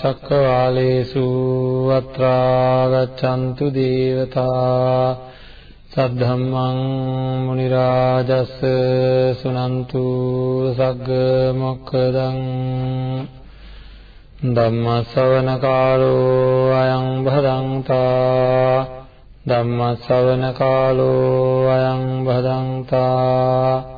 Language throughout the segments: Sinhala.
චක්කවාලේසු අත්‍රා ගච්ඡන්තු දේවතා සද්ධම්මං මුනි රාජස් සුනන්තු සග්ග මොක්ඛදං ධම්ම ශ්‍රවණ කාලෝ අයං භදංතා ධම්ම ශ්‍රවණ කාලෝ අයං භදංතා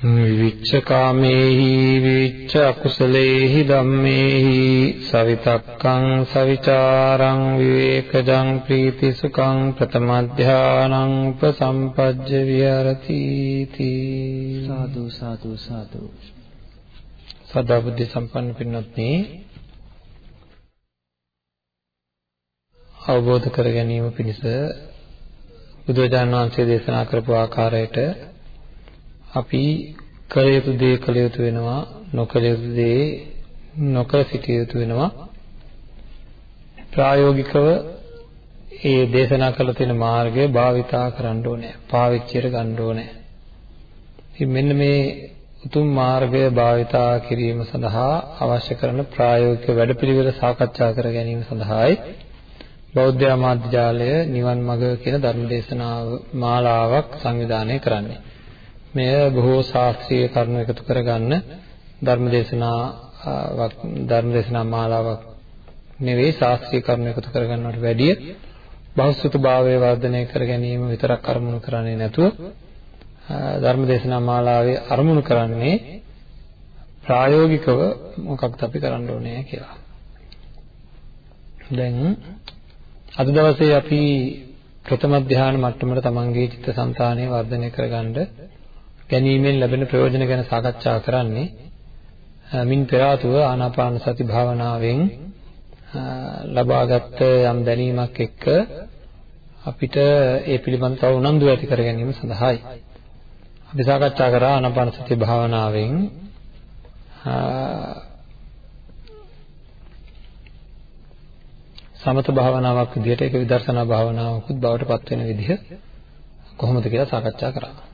විවිච්ඡ කාමේහි විවිච්ඡ අකුසලේහි ධම්මේහි සවිතක්කං සවිචාරං විවේකජං ප්‍රීති සුඛං ප්‍රතම ධානං උපසම්පජ්ජ විහෙරති තී සාදු සාදු සාදු සදා බුද්ධ සම්පන්න පින්වත්නි අවබෝධ කර ගැනීම පිණිස බුදුරජාණන් වහන්සේ දේශනා කරපු ආකාරයට අපි කළ යුතු දේ කළ යුතු වෙනවා නොකළ යුතු දේ නොකර සිටිය යුතු වෙනවා. ප්‍රායෝගිකව ඒ දේශනා කළ තියෙන මාර්ගය භාවිතා කරන්න ඕනේ පාවිච්චියට ගන්න ඕනේ. ඉතින් මෙන්න මේ උතුම් මාර්ගය භාවිතා කිරීම සඳහා අවශ්‍ය කරන ප්‍රායෝගික වැඩපිළිවෙල සාකච්ඡා කර ගැනීම සඳහායි බෞද්ධ ආමාත්‍යාලය නිවන් මඟ කියන ධර්ම දේශනාව මාලාවක් සංවිධානය කරන්නේ. මෙය බොහෝ ශාස්ත්‍රීය කරුණු එකතු කරගන්න ධර්මදේශනාවක් ධර්මදේශනා මාලාවක් නෙවෙයි ශාස්ත්‍රීය කරුණු එකතු කරගන්නවට වැඩිය බහුසුත භාවය වර්ධනය කර ගැනීම විතරක් අරමුණු කරන්නේ නැතුව ධර්මදේශනා මාලාවේ අරමුණු කරන්නේ ප්‍රායෝගිකව මොකක්ද අපි කරන්න ඕනේ කියලා. දැන් අද දවසේ අපි ප්‍රථම ධ්‍යාන මට්ටමට තමන්ගේ චිත්තසංතානය වර්ධනය කරගන්න ගැනීමෙන් ලැබෙන ප්‍රයෝජන ගැන සාකච්ඡා කරන්නේ මින් පෙර ආතුව ආනාපාන සති භාවනාවෙන් ලබාගත් යම් දැනීමක් එක්ක අපිට ඒ පිළිබඳව තව උනන්දු ඇති කර ගැනීම සඳහායි. අපි සාකච්ඡා කරා ආනාපාන සති භාවනාවෙන් සමත භාවනාවක් විදිහට ඒක විදර්ශනා භාවනාවකුත් බවට පත් වෙන විදිහ කොහොමද කියලා සාකච්ඡා කරා.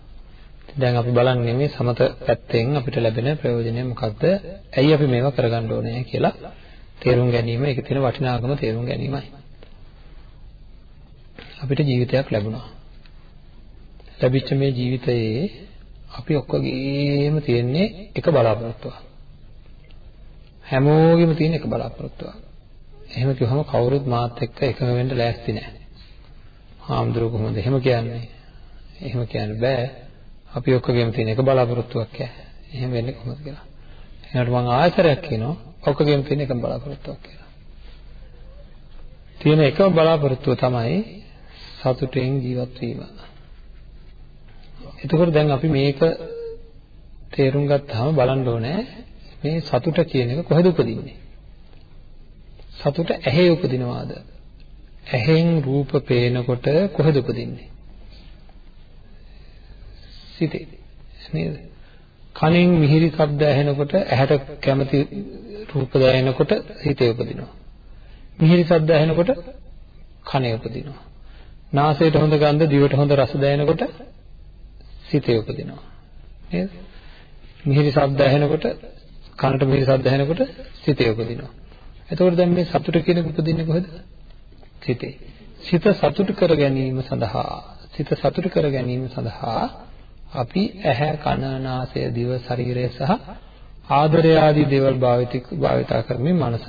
දැන් අපි බලන්නේ මේ සමත පැත්තෙන් අපිට ලැබෙන ප්‍රයෝජනය මොකක්ද? ඇයි අපි මේවා කරගන්න ඕනේ කියලා තේරුම් ගැනීම, ඒකේ තියෙන වටිනාකම තේරුම් ගැනීමයි. අපිට ජීවිතයක් ලැබුණා. ලැබිච්ච මේ ජීවිතයේ අපි ඔක්කොගේම තියෙන්නේ එක බලාපොරොත්තුවක්. හැමෝගෙම තියෙන එක බලාපොරොත්තුවක්. එහෙම කිව්වම කවුරුත් මාත් එක්ක එකම වෙන්න ලෑස්ති නැහැ. හාමුදුරුවෝ කොහොමද එහෙම කියන්නේ? එහෙම කියන්න බෑ. අපි ඔක්කොගෙම තියෙන එක බලාපොරොත්තුවක් ඈ. එහෙම වෙන්නේ කොහොමද කියලා. එහෙනම් මම ආයතරයක් කියනවා ඔක්කොගෙම තියෙන එකම බලාපොරොත්තුවක් කියලා. තියෙන එකම බලාපොරොත්තුව තමයි සතුටෙන් ජීවත් වීම. එතකොට දැන් අපි මේක තේරුම් ගත්තාම බලන්න ඕනේ මේ සතුට කියන එක කොහෙද උපදින්නේ? සතුට ඇහි උපදිනවාද? ඇහෙන් රූප පේනකොට කොහෙද උපදින්නේ? සිතේ නේද? කනෙන් මිහිරි ශබ්ද ඇහෙනකොට ඇහැට කැමති රූප දැනෙනකොට හිතේ උපදිනවා. මිහිරි ශබ්ද ඇහෙනකොට කනේ උපදිනවා. නාසයට හොඳ ගන්ධ, දිවට හොඳ රස දැනෙනකොට සිතේ උපදිනවා. නේද? මිහිරි ශබ්ද ඇහෙනකොට කනට මිහිරි ශබ්ද ඇහෙනකොට සිතේ උපදිනවා. එතකොට දැන් මේ සතුට කියන එක උපදින්නේ කොහෙද? සිතේ. සිත සතුට කර ගැනීම සඳහා සිත සතුට කර ගැනීම සඳහා අපි ඇහැ කන නාසය දිව ශරීරය සහ ආදරය ආදී දේවල් භාවිතා කරමින් මනස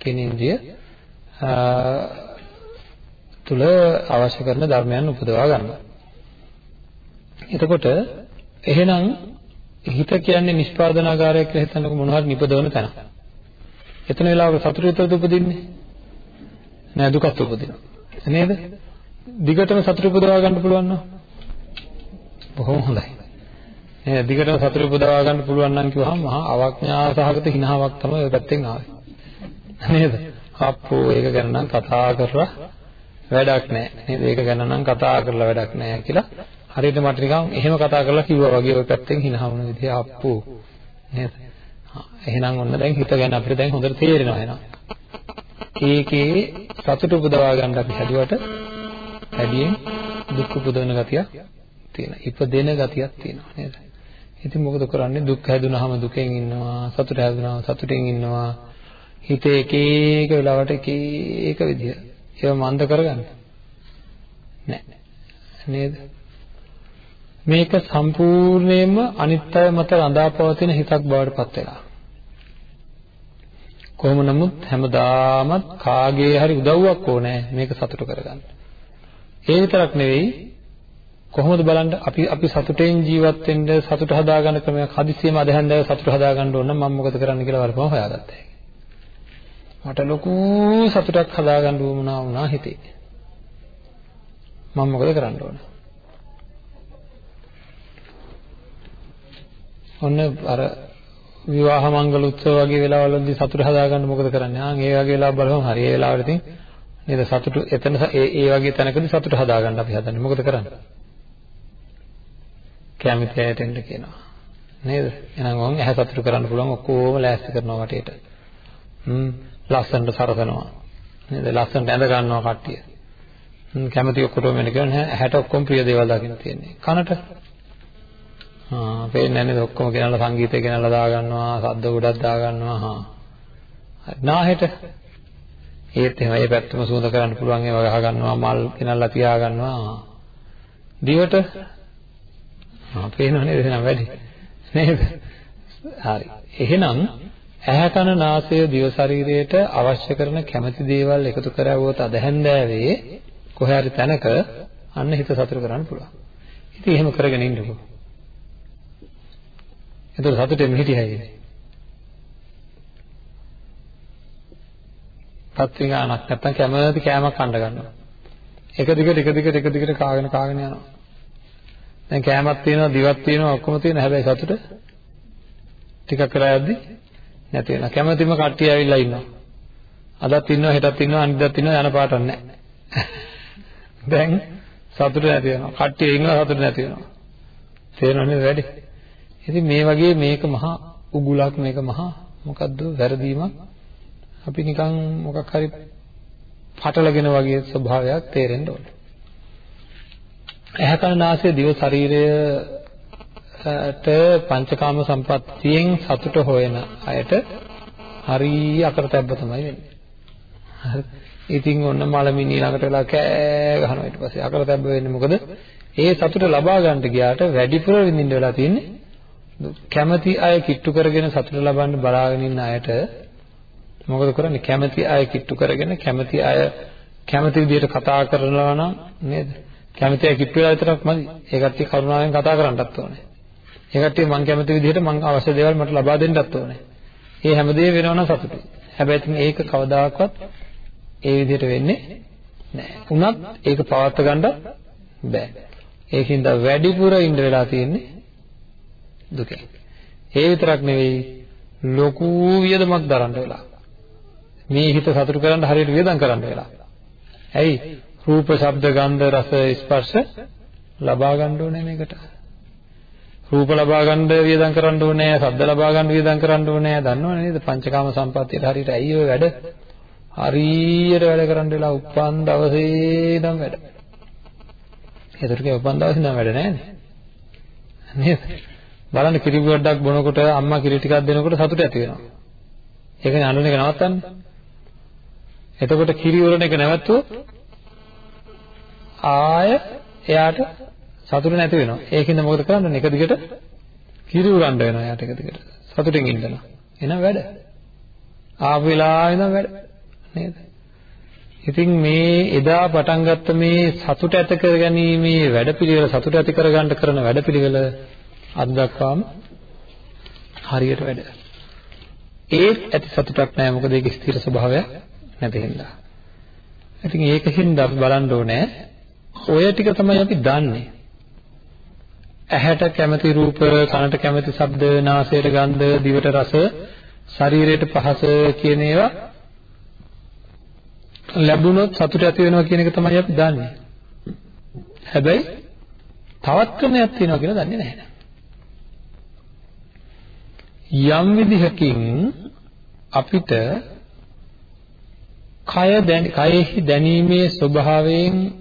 කෙනින්දිය තුල අවශ්‍ය කරන ධර්මයන් උපදවා ගන්නවා. එතකොට එහෙනම් හිත කියන්නේ නිෂ්පාදනාගාරයක් කියලා හිතන්නකො මොනවද නිපදවන තැන. එතන වෙලාවක සතුට විතරද උපදින්නේ? නෑ දුකත් උපදිනවා. නේද? දිගටම සතුට උපදවා ගන්න පුළුවන් නෝ. බොහොම හොඳයි. නේද? දිගටම සතුට උපදවා ගන්න පුළුවන් නම් කිව්වහම මහා අවඥා සහගත හිනාවක් තමයි ඔය පැත්තෙන් ආවේ. නේද? අප්පෝ ඒක ගැන නම් කතා කරලා වැඩක් නැහැ. නේද? ඒක ගැන නම් කතා කරලා වැඩක් නැහැ කියලා හරියට මට නිකන් එහෙම කතා කරලා කිව්වා වගේ ඔය පැත්තෙන් hina වුණ විදිහ අප්පෝ නේද? එහෙනම් ඔන්න දැන් හිත ගැන අපිට දැන් හොඳට තේරෙනවා එහෙනම්. ඒකේ සතුට උපදවා ගන්න අපි හැදුවට වැඩියෙන් දුක් උපදවන ගතියක් තියෙනවා. ඉපදෙන ගතියක් තියෙනවා නේද? ඉතින් මොකද කරන්නේ? දුක් හැදුනහම දුකෙන් ඉන්නවා, සතුට හැදුනහම සතුටෙන් ඉන්නවා. හිතේ එක එක වෙලාවට එක එක විදිය. ඒව මන්ද කරගන්න. නෑ. නේද? මේක සම්පූර්ණයෙන්ම අනිත්‍ය මත රඳාපවතින හිතක් බවට පත් වෙනවා. කොහොම නමුත් හැමදාමත් කාගේ හරි උදව්වක් ඕනේ මේක සතුට කරගන්න. ඒ විතරක් නෙවෙයි කොහොමද බලන්න අපි අපි සතුටෙන් ජීවත් වෙන්න සතුට හදාගන්න ක්‍රමයක් හදිස්සියෙම අධහන්දය සතුට හදාගන්න ඕන නම් මම මොකද කරන්න කියලා වරපම හොයාගත්තා. මට ලොකු සතුටක් හදාගන්න උවමනා වුණා හිතේ. මම මොකද කරන්න ඕන? ඔන්න අර විවාහ මංගල උත්සව වගේ වෙලාවලදී සතුට හදාගන්න මොකද කරන්නේ? ආන් ඒ වගේ වෙලාව බලමු හරි ඒ වෙලාවට ඉතින් නේද සතුට එතන ඒ ඒ වගේ තැනකදී සතුට හදාගන්න අපි හදන්නේ. මොකද කරන්නේ? කැමති අයට එන්න කියනවා. නේද? එහෙනම් වොන් ඇහැ සතුට කරන්න පුළුවන් ඔක්කොම ලෑස්ති කරනවා වටේට. හ්ම් ලස්සනට සරසනවා. නේද? ලස්සනට ඇඳ ගන්නවා කට්ටිය. හ්ම් කැමති ඔක්කොටම එන්න කියනවා ඇහැට ඔක්කොම ප්‍රිය දේවල් දකින්න තියෙන්නේ. කනට ආ පේන්නේ නැහැ නේද ඔක්කොම ගෙනල්ලා සංගීතය ගෙනල්ලා දාගන්නවා ශබ්ද ගොඩක් දාගන්නවා හා නාහෙට ඒත් එහෙම ඒ පැත්තම සුවඳ කරන්න පුළුවන් ඒවා ගහ ගන්නවා මල් ගෙනල්ලා තියා ගන්නවා දිවට ආ පේනව නේද එහෙනම් වැඩි නේද හරි එහෙනම් ඇහැ කන නාසය දිව ශරීරයට අවශ්‍ය කරන කැමැති දේවල් එකතු කරවුවොත් අදහැන්දෑවේ කොහේ හරි තැනක අන්න හිත සතුට කරන්න පුළුවන් ඉතින් එහෙම කරගෙන ඉන්නකෝ එතකොට සතුටෙන් හිටියයි ඉන්නේ. පත්‍රි ගානක් නැත්තම් කැමති කෑමක් කන්න ගන්නවා. එක දිගට එක දිගට එක දිගට කාගෙන කාගෙන යනවා. දැන් කෑමක් තියෙනවා, දිවක් තියෙනවා, ඔක්කොම තියෙනවා. හැබැයි සතුට ටිකක් කරලා යද්දි නැති වෙනවා. කැමැතිම කට්ටිය ඇවිල්ලා ඉන්නවා. අදත් ඉන්නවා, හෙටත් ඉන්නවා, අනිද්දාත් ඉන්නවා යන පාටක් නැහැ. දැන් සතුට නැති වෙනවා. කට්ටිය ඉන්නවා සතුට නැති වෙනවා. තේරෙනවද වැඩි? ඉතින් මේ වගේ මේක මහා උගුලක් මේක මහා මොකද්ද වැරදීමක් අපි නිකන් මොකක් හරි පටලගෙන වගේ ස්වභාවයක් තේරෙන්න ඕනේ. ඇහැ කන නාසය දිව ශරීරයට පංචකාම සම්පත්තියෙන් සතුට හොයන අයට හරිය අකරතැබ්බ තමයි වෙන්නේ. හරි. ඉතින් ඔන්න මලමිනී ළඟට වෙලා කෑ ගහනවා ඊට පස්සේ අකරතැබ්බ වෙන්නේ මොකද? ඒ සතුට ලබා ගන්නට ගියාට වැඩිපුර විඳින්න වෙලා තියෙන්නේ කැමැති අය කිට්ටු කරගෙන සතුට ලබන්න බලාගෙන ඉන්න අයට මොකද කරන්නේ කැමැති අය කිට්ටු කරගෙන කැමැති අය කැමැති විදිහට කතා කරනවා නම් නේද කැමැති අය කිට්ටු වෙලා විතරක් මදි ඒ කට්ටිය කරුණාවෙන් කතා කරන්නත් ඕනේ ඒ කට්ටිය මං කැමති විදිහට මං අවශ්‍ය දේවල් මට ලබා දෙන්නත් ඕනේ ඒ හැමදේම වෙනවනම් සතුටුයි හැබැයි ඉතින් ඒක කවදාකවත් ඒ විදිහට වෙන්නේ නැහැ උනත් ඒක පවත් ගන්න බෑ ඒකින්ද වැඩිපුර ඉඳ වෙලා තියෙන්නේ දුකෙන්. ඒ විතරක් නෙවෙයි ලොකු වියදමක් දරන්න වෙලා. මේ හිත සතුටු කරන්න හරියට වියදම් කරන්න වෙලා. ඇයි? රූප, ශබ්ද, ගන්ධ, රස, ස්පර්ශ ලබා ගන්න ඕනේ මේකට. රූප ලබා ගන්න වියදම් කරන්න ඕනේ, ශබ්ද ලබා ගන්න වියදම් කරන්න ඕනේ. දන්නවනේ නේද? පංචකාම සම්පත්තියට හරියට ඇයි ඔය වැඩ? හරියට වැඩ කරන්න වෙලා උපන් දවසේ ඉඳන් වැඩ. ඒතරක උපන් දවසේ ඉඳන් වැඩ නැහැ නේද? බලන්න කිරි ගොඩක් බොනකොට අම්මා කිරි ටිකක් දෙනකොට සතුට ඇති වෙනවා. ඒකනේ අඬන එක නවත්තන්නේ. එතකොට කිරි උරන එක නැවතුවොත් ආය එයාට සතුට නැති වෙනවා. ඒකින්ද මොකද කරන්නේ? එක දිගට කිරි උරන්න වෙනවා එයාට එක දිගට. සතුටින් ඉඳලා. එහෙනම් වැඩ. ආපු වෙලාවෙ ඉඳන් වැඩ. නේද? ඉතින් මේ එදා පටන් ගත්ත මේ සතුට ඇති කර ගැනීමේ වැඩපිළිවෙල සතුට ඇති කරගන්න කරන වැඩපිළිවෙල අද දක්වාම හරියට වැඩ. ඒත් ඇති සතුටක් නැහැ මොකද ඒක ස්ථිර ස්වභාවයක් නැති හින්දා. ඉතින් ඒකින්ද අපි බලන්න ඕනේ ඔය ටික තමයි අපි දන්නේ. ඇහැට කැමති රූප, කනට කැමති ශබ්ද, නාසයට ගන්ධ, දිවට රස, ශරීරයට පහස කියන ඒවා ලැබුණොත් සතුට ඇති වෙනවා කියන එක තමයි අපි දන්නේ. හැබැයි තවත් ක්‍රමයක් තියෙනවා කියලා දන්නේ නැහැ. යම් විදිහකින් අපිට කය දැන කයෙහි දැනීමේ ස්වභාවයෙන්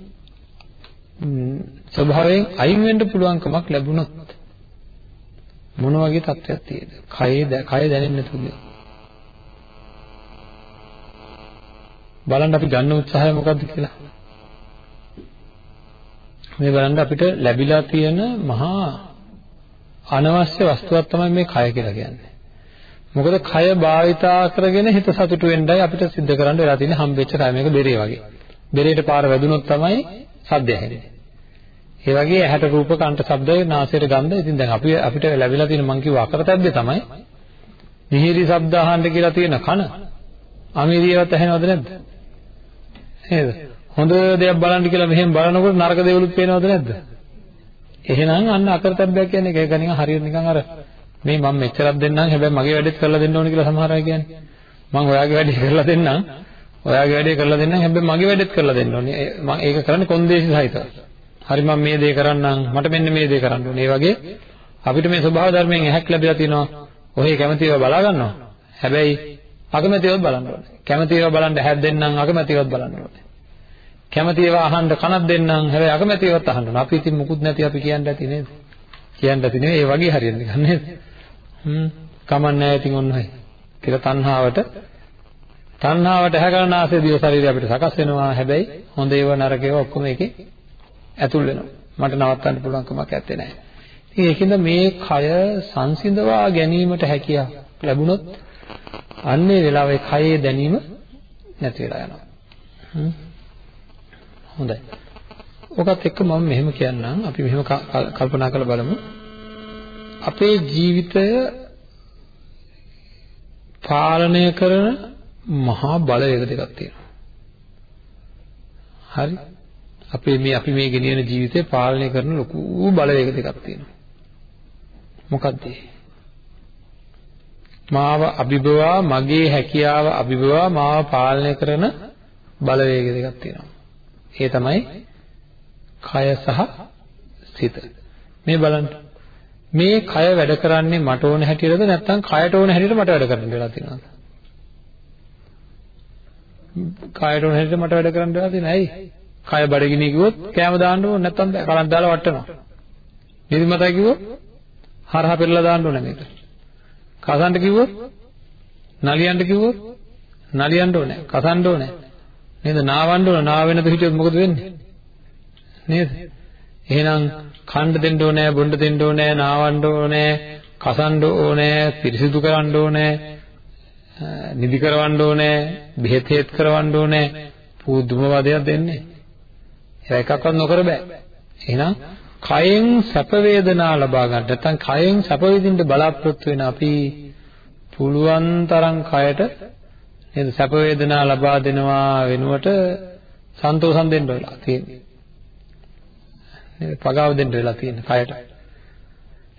ස්වභාවයෙන් අයින් වෙන්න පුළුවන්කමක් ලැබුණොත් මොන වගේ තත්ත්වයක් තියෙද? කයේ කය දැනෙන්නේ නැතුව බලන්න අපි ගන්න උත්සාහය මොකද්ද කියලා. මේ බලන්න අපිට ලැබිලා තියෙන මහා අනවශ්‍ය වස්තුවක් තමයි මේ කය කියලා කියන්නේ. මොකද කය භාවිතා කරගෙන හිත සතුටු වෙන්නයි අපිට සිද්ධ කරන්න වෙලා තියෙන්නේ හම්බෙච්ච කය මේක බෙරේ වගේ. බෙරේට පාර වැදුනොත් තමයි සද්දය ඇහෙන්නේ. ඒ වගේ ඇහැට රූප කන්ට ශබ්ද නාසයට ගන්ධ ඉතින් දැන් අපි අපිට ලැබිලා තියෙන මං කිව්ව අකරතැබ්බේ තමයි මිහිරි ශබ්ද අහන්න කියලා තියෙන කන. අමිරියවත් ඇහෙනවද නැද්ද? නේද? හොඳ දෙයක් බලන්න කියලා මෙහෙම බලනකොට නරක දේවලුත් පේනවද නැද්ද? එහෙනම් අන්න අකරතැබ්බයක් කියන්නේ ඒක නිකන් හරියට නිකන් අර මේ මම මෙච්චරක් දෙන්නම් හැබැයි මගේ වැඩේත් කරලා දෙන්න ඕනේ කියලා සමහර අය කියන්නේ. මම ඔයාගේ වැඩේ කරලා දෙන්නම්. ඔයාගේ වැඩේ කරලා දෙන්නම් හැබැයි මගේ වැඩේත් කරලා දෙන්න ඕනේ. මම ඒක කරන්නේ කොන්දේසි සහිතව. හරි මම මේ දේ කරන්නම් මට මෙන්න මේ දේ කරන්න ඕනේ. ඒ වගේ අපිට මේ ස්වභාව ධර්මයෙන් ඇහැක් ලැබිලා තිනවා. ඔහේ කැමැතිව බලා ගන්නවා. හැබැයි අකමැතිවත් බලන්න ඕනේ. කැමැතිව බලන්න ඇහැක් දෙන්නම් අකමැතිවත් බලන්න ඕනේ. කැමැතිව අහන්න කනක් දෙන්නම් හැබැයි අකමැතිවත් අහන්න ඕනේ. අපි ඉතින් මුකුත් නැති අපි කියන්න ඇති නේද? කියන්න ඇති නෙවෙයි ඒ වගේ හරියන්නේ නිකන් නේද? හ්ම් කමන්නේ ඉතින් ඔන්න ඔය. කියලා තණ්හාවට තණ්හාවට ඇහැකරන ආසේ දිය ශරීරය අපිට සකස් වෙනවා. හැබැයි හොඳ ඒවා නරක ඒවා ඔක්කොම එකේ ඇතුල් වෙනවා. මට නවත්තන්න පුළුවන් කමක් නැත්තේ නෑ. ඉතින් ඒකින්ද මේ කය සංසිඳවා ගැනීමට හැකියාව ලැබුණොත් අන්නේ වෙලාවේ කයේ දැනීම නැති වෙලා යනවා. හොඳයි. ඔකත් එක්ක මම මෙහෙම කියන්නම්. අපි මෙහෙම කල්පනා කරලා බලමු. අපේ ජීවිතය පාලනය කරන මහා බලවේග දෙකක් තියෙනවා. හරි? අපේ මේ අපි මේ ගෙනියන ජීවිතය පාලනය කරන ලොකු බලවේග දෙකක් තියෙනවා. මොකක්ද මාව අභිබවා මගේ හැකියාව අභිබවා මාව පාලනය කරන බලවේග දෙකක් තියෙනවා. ඒ තමයි කය සහ සිත. මේ බලන්න. මේ කය වැඩ කරන්නේ මට ඕන හැටියටද නැත්නම් කයට ඕන හැටියට මට වැඩ කරන්න වෙලා තියෙනවද? කයට ඕන හැටියට මට වැඩ කරන්න වෙලා තියෙනයි. කය බඩගිනි කිව්වොත් කෑම දාන්න ඕනේ නැත්නම් කලක් දාලා වටනවා. නිදිමතයි කිව්වොත් හරහා පෙරලා දාන්න ඕනේ මේක. කසන්න කිව්වොත් නලියන්න කිව්වොත් නලියන්න ඕනේ. කසන්න ඕනේ. නේද? නාවන්න ඕනේ. නාව වෙනද හිටියොත් මොකද වෙන්නේ? නේද? එහෙනම් කන්න දෙන්න ඕනේ, බොන්න දෙන්න ඕනේ, නාවන්න ඕනේ, කසන්න ඕනේ, පිරිසිදු කරන්න ඕනේ, නිදි කරවන්න ඕනේ, බෙහෙත් හේත් කරවන්න ඕනේ. පුදුම වදයක් දෙන්නේ. ඒක එකක්වත් නොකර බෑ. එහෙනම් කයෙන් සැප වේදනා ලබා ගන්න නැත්නම් කයෙන් සැප විඳින්න බලාපොරොත්තු වෙන අපි පුළුවන් තරම් කයට නේද සැප වේදනා ලබා දෙනවා වෙනුවට සන්තෝෂම් දෙන්න වෙලා තියෙන්නේ. නේද? පගාව දෙන්න වෙලා තියෙන කයට.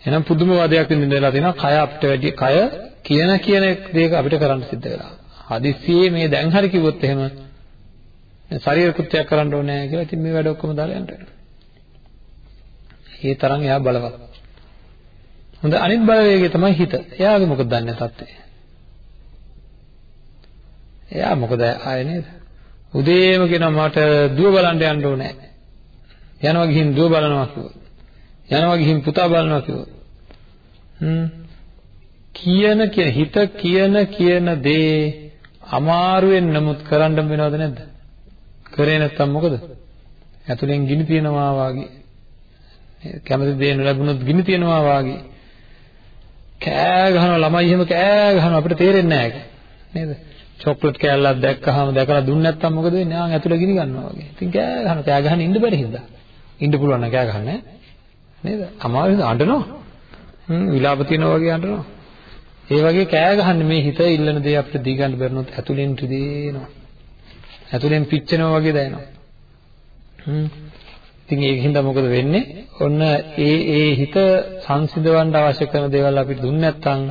එහෙනම් පුදුම වාදයක් විඳින්න වෙලා තියෙනවා. කය අපිට වැඩි කය කියන කියන දේක අපිට කරන්න සිද්ධ වෙලා. හදිස්සියේ මේ දැන් හරි කිව්වොත් එහෙම ශරීර කෘත්‍යයක් කරන්න ඕනේ කියලා ඉතින් මේ වැඩ ඔක්කොම දාලා යන්න වෙනවා. ඒ තරම් එයා බලවත්. හොඳ අනිත් බලවේගය තමයි හිත. එයාගේ මොකද දන්නේ තත්ත්වය? එයා මොකද ආයේ නේද? උදේම කියනවා මට දුව බලන්න යන්න ඕනේ. යනවා ගිහින් දුව බලනවා කිව්වොත්. යනවා ගිහින් පුතා බලනවා කිව්වොත්. හ්ම්. කියන කියන හිත කියන කියන දේ අමාරුවෙන් නමුත් කරන්න වෙනවද නැද්ද? කරේ නැත්තම් මොකද? ඇතුලෙන් ගිනි තියනවා වාගේ. කැමති දේ නොලැබුණොත් ගිනි තියනවා වාගේ. කෑ ගහනවා ළමයි එහෙම කෑ ගහනවා අපිට තේරෙන්නේ නැහැ නේද? චොක්ලට් කෑල්ලක් දැක්කහම දැකලා දුන්නේ නැත්තම් මොකද වෙන්නේ? ආන් ඇතුලේ ගිනි ගන්නවා වගේ. ඉතින් කෑ ගහනවා කෑ ගහන්න ඉන්න බැරි හින්දා. ඉන්න පුළුවන් නම් කෑ ගහන්නේ නේද? අමාරුද අඬනවා. හ්ම් විලාප තියනවා වගේ අඬනවා. ඒ වගේ කෑ ගහන්නේ මේ හිත ඉල්ලන දේ අපිට දී ගන්න බැරිනොත් ඇතුලෙන් රිදෙනවා. ඇතුලෙන් පිච්චෙනවා වගේ දැනෙනවා. හ්ම්. ඉතින් ඒකින්ද මොකද වෙන්නේ? ඔන්න ඒ ඒ හිත සංසිඳවන්න අවශ්‍ය කරන දේවල් අපිට දුන්නේ නැත්නම්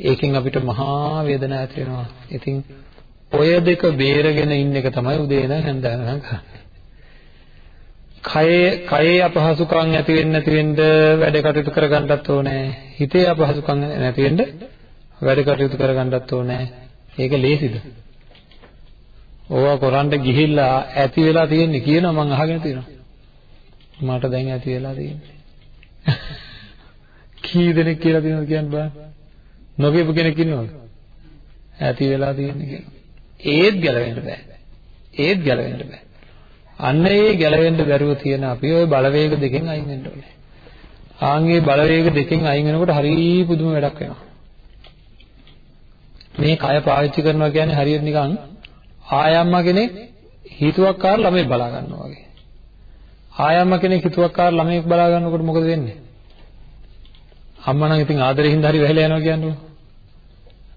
ඒකෙන් අපිට මහා වේදනාවක් ඇති වෙනවා. ඉතින් ඔය දෙක බේරගෙන ඉන්න එක තමයි උදේ ඉඳන් හැන්දෑවනම් කරන්නේ. කයේ කයේ අපහසුකම් ඇති වෙන්න නැති වෙන්න වැඩ කටයුතු කරගන්නත් ඕනේ. හිතේ අපහසුකම් නැති වෙන්න වැඩ කටයුතු කරගන්නත් ඕනේ. ඒක ලේසිද? ඕවා කරන්න ගිහිල්ලා ඇති වෙලා තියෙන්නේ කියනවා මම අහගෙන තියෙනවා. මට දැන් ඇති වෙලා තියෙන්නේ. කී දෙනෙක් කියලා තියෙනවද කියන්න බෑ. නොකියපු කෙනෙක් ඉන්නවද? ඇති වෙලා තියෙන්නේ කියලා. ඒත් ගැලවෙන්න බෑ. ඒත් ගැලවෙන්න බෑ. අන්න ඒ ගැලවෙන්න බැරුව තියෙන අපි ওই බලවේග දෙකෙන් අයින් වෙන්න ඕනේ. ආන්ගේ බලවේග දෙකෙන් අයින් වෙනකොට හරි පුදුම වැඩක් වෙනවා. මේ කය පාවිච්චි කරනවා කියන්නේ හරියට නිකන් ආයම්මා කෙනෙක් හිතුවක්කාර ළමෙක් බලා ගන්නවා වගේ. ආයම්මා කෙනෙක් හිතුවක්කාර ළමෙක් බලා ගන්නකොට මොකද වෙන්නේ? අම්මා නම් ඉතින් ආදරෙන් හින්දා හරි වැහිලා යනවා කියන්නේ.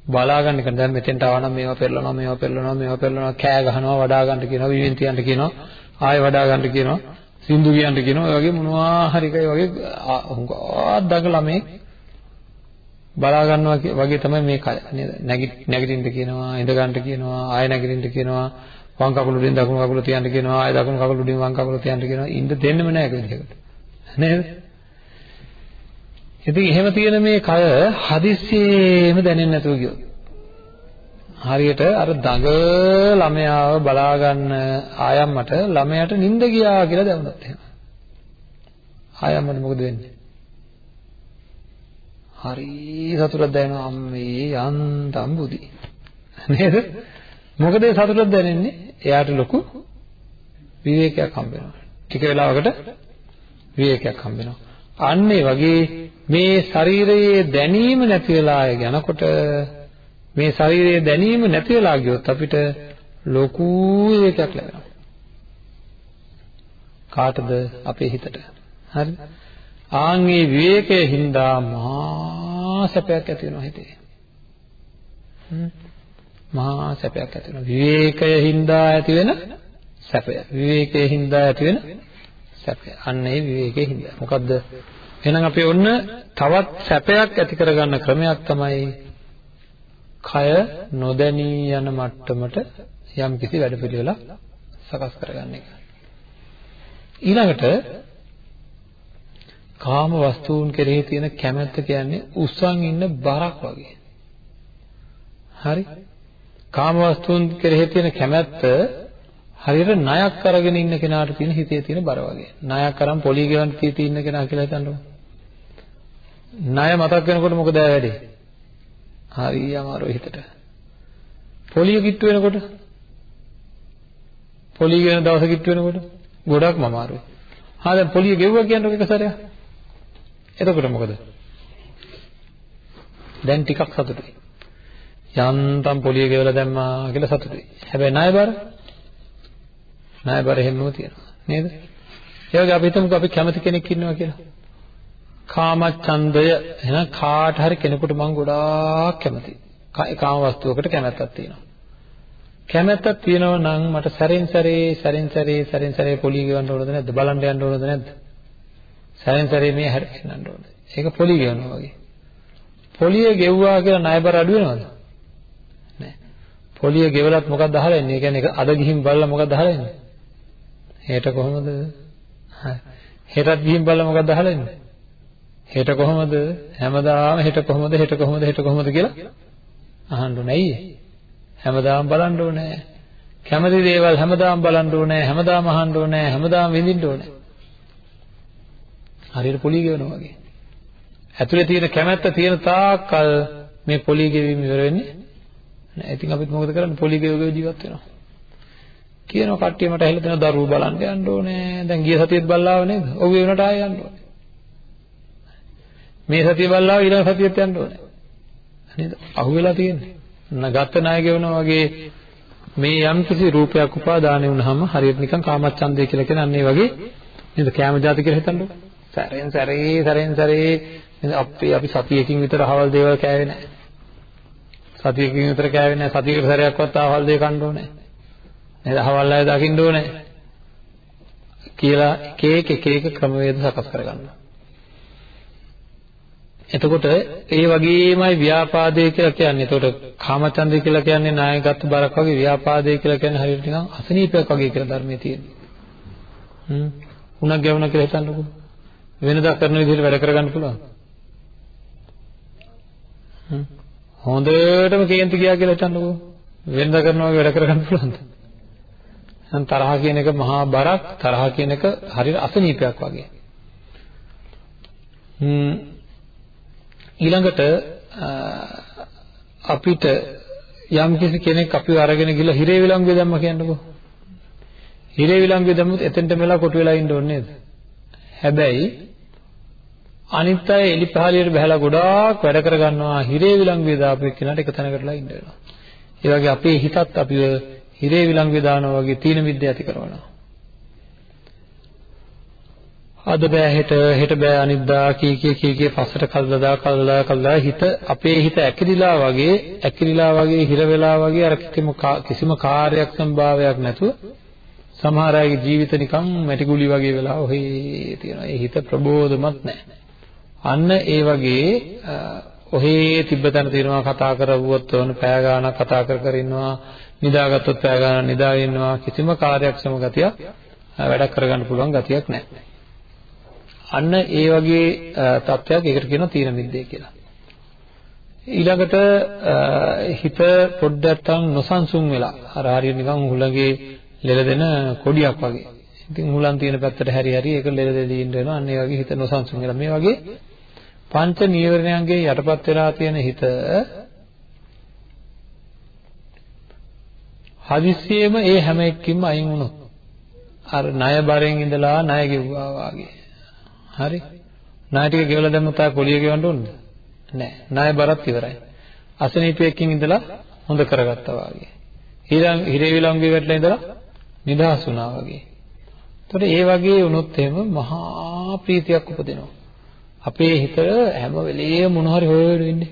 බලා ගන්න එක දැන් මෙතෙන්ට ආවා නම් මේවා පෙරලනවා මේවා පෙරලනවා මේවා පෙරලනවා කෑ ගහනවා වඩා ගන්න කියනවා විවිධ තියන්න කියනවා ආයෙ වඩා ගන්න කියනවා සින්දු කියන්න කියනවා ඔය වගේ මොනවා හරි කයි වගේ හුඟා දඟ ළමෙක් බලා ගන්නවා වගේ තමයි මේ කය නේද නැගිටින්න කියනවා ඉඳ ගන්න කියනවා ආයෙ නැගිටින්න කියනවා වම් කකුල උඩින් දකුණු කකුල තියන්න කියනවා ආයෙ දකුණු කකුල උඩින් වම් කකුල තියන්න කියනවා ඉඳ දෙන්නෙම නෑ ඒක විදිහකට නේද ඉතින් එහෙම තියෙන මේ කය හදිස්සියෙම දැනෙන්නේ නැතුව ගියොත් හරියට අර දඟ ළමයාව බලා ගන්න ආයම්මට ළමයාට නිින්ද ගියා කියලා දැනුණත් එහෙම. ආයම්මට මොකද වෙන්නේ? හරි සතුටක් දැනෙනවා අම්මේ යන්තම් බුදි. නේද? මොකද ඒ සතුටක් දැනෙන්නේ? එයාට ලොකු විවේකයක් හම්බ වෙනවා. ටික වෙලාවකට විවේකයක් හම්බ වෙනවා. අන්න ඒ වගේ මේ ශරීරයේ දැනීම නැති වෙලා යනකොට මේ ශරීරයේ දැනීම නැති වෙලා ගියොත් අපිට ලොකු එකක් ලැබෙනවා. කාටද අපේ හිතට. හරි? ආන්ගේ විවේකයේ හින්දා මහා සැපයක් ඇති වෙනවා හිතේ. මහා සැපයක් ඇති වෙනවා. විවේකයේ හින්දා ඇති වෙන සැපය. විවේකයේ හින්දා ඇති වෙන සැපය. අන්න ඒ විවේකයේ හින්දා. මොකද්ද? එහෙනම් අපි ඔන්න තවත් සැපයක් ඇති කරගන්න ක්‍රමයක් තමයි කය නොදැනී යන මට්ටමට යම් කිසි වැඩපිළිවෙලක් සකස් කරගන්න එක. ඊළඟට කාම වස්තුන් කෙරෙහි තියෙන කැමැත්ත කියන්නේ උස්සන් ඉන්න බරක් වගේ. හරි? කාම වස්තුන් කෙරෙහි තියෙන කැමැත්ත හරියට ණයක් අරගෙන ඉන්න කෙනාට තියෙන හිතේ තියෙන බර වගේ. ණයක් අරන් පොලි ගෙවන්න තී ඉන්න කෙනා කියලා හිතන්නකෝ. ණය මතක් වෙනකොට මොකද වෙන්නේ? හරි අමාරුයි හිතට. පොලිය කිට්ටු වෙනකොට පොලිය ගෙන දවස කිට්ටු වෙනකොට ගොඩක්ම අමාරුයි. හා දැන් පොලිය ගෙවුවා කියන්නේ එක සැරයක්. එතකොට මොකද? දැන් ටිකක් සතුටුයි. යන්තම් පොලිය ගෙවලා දැම්මා කියලා සතුටුයි. හැබැයි ණය බර ණය බර හැමෝම තියෙනවා. නේද? ඒ වගේ අපි හිතමුකෝ අපි කැමති කෙනෙක් ඉන්නවා කියලා. කාමච්ඡන්දය එහෙනම් කාට හරි කෙනෙකුට මම ගොඩාක් කැමතියි. කාම වස්තුවකට කැමැත්තක් තියෙනවා. කැමැත්තක් තියෙනවා නම් මට සැරෙන් සැරේ සැරෙන් සැරේ සැරෙන් සැරේ පොලිය ගෙවන්න ඕනද නැද්ද? බලන්න යන්න ඕනද නැද්ද? සැරෙන් සැරේ මේ හැරෙන්නන්න ඕනද? ඒක පොලිය ගෙවනවා වගේ. පොලිය ගෙව්වා කියලා ණයබර අඩු වෙනවද? නෑ. පොලිය ගෙවලත් මොකක්ද අහලා ඉන්නේ? ඒ කියන්නේ අද ගිහින් බලලා මොකක්ද අහලා ඉන්නේ? හෙට කොහොමද? හරි. හෙටත් ගිහින් බලලා මොකක්ද අහලා ඉන්නේ? හෙට කොහොමද? හැමදාම හෙට කොහොමද? හෙට කොහොමද? හෙට කොහොමද කියලා අහන්න ඕනේ. ඇයි? හැමදාම බලන්න ඕනේ. කැමති දේවල් හැමදාම බලන්න ඕනේ. හැමදාම අහන්න ඕනේ. හැමදාම විඳින්න ඕනේ. හරියට පොලි ගෙවනවා වගේ. ඇතුලේ තියෙන කැමැත්ත තියෙන තාක්කල් මේ පොලි ගෙවීම ඉවර වෙන්නේ නැහැ. ඉතින් අපිත් මොකද කරන්නේ? පොලි ගෙව ගෙව ජීවත් වෙනවා. කියනවා කට්ටිය මට ඇහිලා තියෙන දරුවෝ බලන්න යන්න ඕනේ. දැන් ගිය සතියේත් බල්ලාව නේද? ඔව් ඒ වුණාට ආයෙ යන්න ඕනේ. මේ සතිය බල්ලාව ඊළඟ සතියෙත් යන්න ඕනේ. නේද? අහුවෙලා තියෙන්නේ. නගත ණය ගෙවනවා වගේ මේ යම් කිසි රූපයක් උපාදානය වුනහම හරියට නිකන් කාමච්ඡන්දය කියලා කියන අන්නේ වගේ නේද? කැම જાති කියලා හිතන්නකො. සැරෙන් සැරේ සැරෙන් සැරේ අපි අපි සතියකින් විතර අහවල් දේවල් කෑවේ නැහැ. සතියකින් විතර කෑවේ නැහැ. සතියකට සැරයක්වත් අහවල් දේ කන්න ඕනේ. නේද? අහවල් අය දකින්න ඕනේ. කියලා එක එක එක එක ක්‍රමවේද සකස් කරගන්නවා. එතකොට ඒ වගේමයි ව්‍යාපාදේ කියලා කියන්නේ. එතකොට කාමචන්දය කියලා කියන්නේ නායකත්ව බරක් වගේ ව්‍යාපාදේ කියලා කියන්නේ හරියට නිකන් අසනීපයක් වගේ කියලා ධර්මයේ තියෙනවා. හ්ම්. උණක් ගැවුණා කියලා හිතන්නකෝ. වෙනදා කරන විදිහට වැඩ කරගන්න පුළුවන්. හ්ම්. හොඳටම කේන්ති ගියා කියලා හිතන්නකෝ. වෙනදා කරනවා වගේ වැඩ කරගන්න පුළුවන්ද? දැන් තරහ කියන එක මහා බරක් තරහ කියන එක හරියට අසනීපයක් වගේ. හ්ම් ඊළඟට අපිට යම් කිසි කෙනෙක් අපිව අරගෙන ගිහලා හිරේ විලංගුවේ දැම්ම කියන්නකෝ. හිරේ විලංගුවේ දැම්මොත් එතෙන්ට මෙලා කොටු වෙලා ඉන්න ඕනේ නේද? හැබැයි අනිත් අය එලිපහලියට බහලා ගොඩාක් වැඩ කරගන්නවා හිරේ විලංගුවේ දාපු එක්කෙනාට එක තැනකටලා ඉන්න වෙනවා. ඒ වගේ අපේ හිතත් අපිව හිරේ විලංගුවේ දානවා වගේ තීන මිද්ද ඇති කරනවා. අද බෑ හෙට හෙට බෑ අනිද්දා කී කී කී කී පස්සට කල්දදා කල්දා කල්දා හිත අපේ හිත ඇකිලිලා වගේ ඇකිලිලා වගේ හිර වෙලා වගේ අර කිසිම කාර්යයක් සම්භාවයක් නැතුව සමහර අයගේ ජීවිත නිකන් මැටි ගුලි වගේ වෙලා ඔහේ තියෙනවා. ඒ හිත ප්‍රබෝධමත් නැහැ. අන්න ඒ වගේ ඔහේ තිබ්බතන තියෙනවා කතා කරවුවොත් වොන පෑ ගානක් කතා කර කර ඉන්නවා නිදාගත්තොත් පෑ ගානක් නිදා ඉන්නවා කිසිම කාර්යක්ෂම ගතියක් වැඩක් කරගන්න පුළුවන් ගතියක් නැහැ. අන්න ඒ වගේ තත්ත්වයක් ඒකට කියනවා තීන මිද්දේ කියලා. ඊළඟට හිත පොඩ්ඩක් නොසන්සුන් වෙලා අර හරියට නිකන් හුලගේ ලෙලදෙන කොඩියක් වගේ. ඉතින් හුලන් තියෙන පැත්තට හැරි හැරි ඒක ලෙලදෙදී ඉන්න වෙනවා. අන්න ඒ වගේ හිත නොසන්සුන් වෙලා මේ වගේ පංච නීවරණයන්ගේ යටපත් වෙලා තියෙන හිත හදිස්සියෙම ඒ හැම එක්කින්ම අයින් වුණොත් අර ණය බරෙන් ඉඳලා ණය ගෙවුවා වාගේ හරි. ණය ටික ගෙවලා දැම්මොත් ආය පොලිය ගෙවන්න ඕනද? නෑ. ණය බරත් ඉවරයි. අසනීපයකින් ඉඳලා හොඳ කරගත්තා වගේ. ඊළඟ හිරේ විලංගුවේ වැටලා ඉඳලා නිදහස් වුණා වගේ. එතකොට ඒ වගේ වුණොත් එහෙම මහා ප්‍රීතියක් උපදිනවා. අපේ හිත හැම වෙලේම මොන හරි හොයන ඉන්නේ.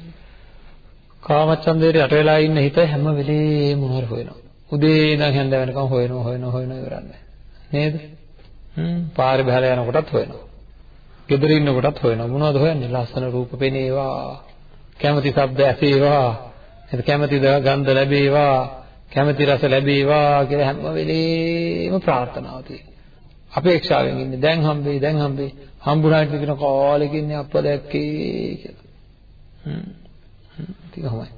කාමච්ඡන්දේට යට වෙලා ඉන්න හිත හැම වෙලේම මොන හරි හොයනවා. උදේ ඉඳන් හැන්ද වෙනකම් හොයනවා හොයනවා හොයනවා ඉවරන්නේ. නේද? හ්ම් පාරේ බහලා යනකොටත් හොයනවා. ගෙදර ඉන්න කොටත් හොයනවා. මොනවද හොයන්නේ? ලස්සන රූප පෙනේවා. කැමති ශබ්ද ඇසේවා. එතන කැමති ගන්ධ ලැබේවා. කැමති රස ලැබේවා කියලා හැම වෙලේම ප්‍රාර්ථනාව තියෙනවා. අපේක්ෂාවෙන් ඉන්නේ. දැන් හම්බෙයි, දැන් හම්බෙයි. හම්බුනාට කියන කාලෙකින් අප්ප දැක්කේ කියලා. හ්ම්. ටික හොමයි.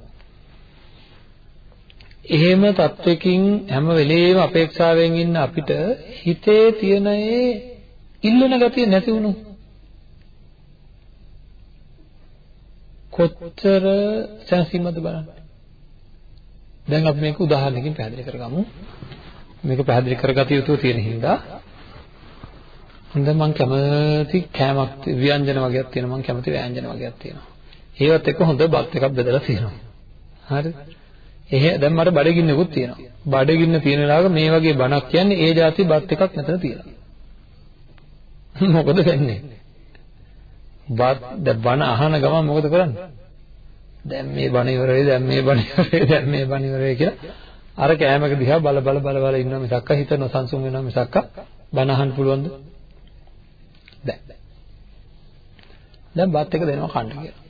එහෙම තත්වකින් හැම වෙලේම අපේක්ෂාවෙන් ඉන්න අපිට හිතේ තියෙන ඒ ඉල්ලන ගතිය නැති වුණොත් කොච්චර සැනසීමද බලන්න. දැන් අපි මේක උදාහරණයකින් පැහැදිලි කරගමු. මේක පැහැදිලි කරගත යුතු තියෙන හින්දා හොඳ මම කැමති කෑමක් ව්‍යංජන වගේක් තියෙනවා මම කැමති ව්‍යංජන වගේක් තියෙනවා. ඒවත් එක්ක හොඳ බත් එකක් බෙදලා තියෙනවා. හරිද? එහෙ දැන් මට බඩගින්නකුත් තියෙනවා. බඩගින්න තියෙන වෙලාවක මේ වගේ බණක් කියන්නේ ඒ જાති බත් එකක් මෙතන තියෙනවා. මොකද වෙන්නේ? බත් බණ අහන ගමන් මොකද කරන්නේ? දැන් මේ බණ ඉවර වෙයි දැන් මේ බණ ඉවර වෙයි දැන් මේ බණ ඉවර වෙයි කියලා අර කෑමක දිහා බල බල බල බල ඉන්නවා මිසක්ක හිත නොසන්සුන් වෙනවා මිසක්ක බණ අහන්න පුළුවන්ද? බෑ. දැන් බත් එක දෙනවා කන්න කියලා.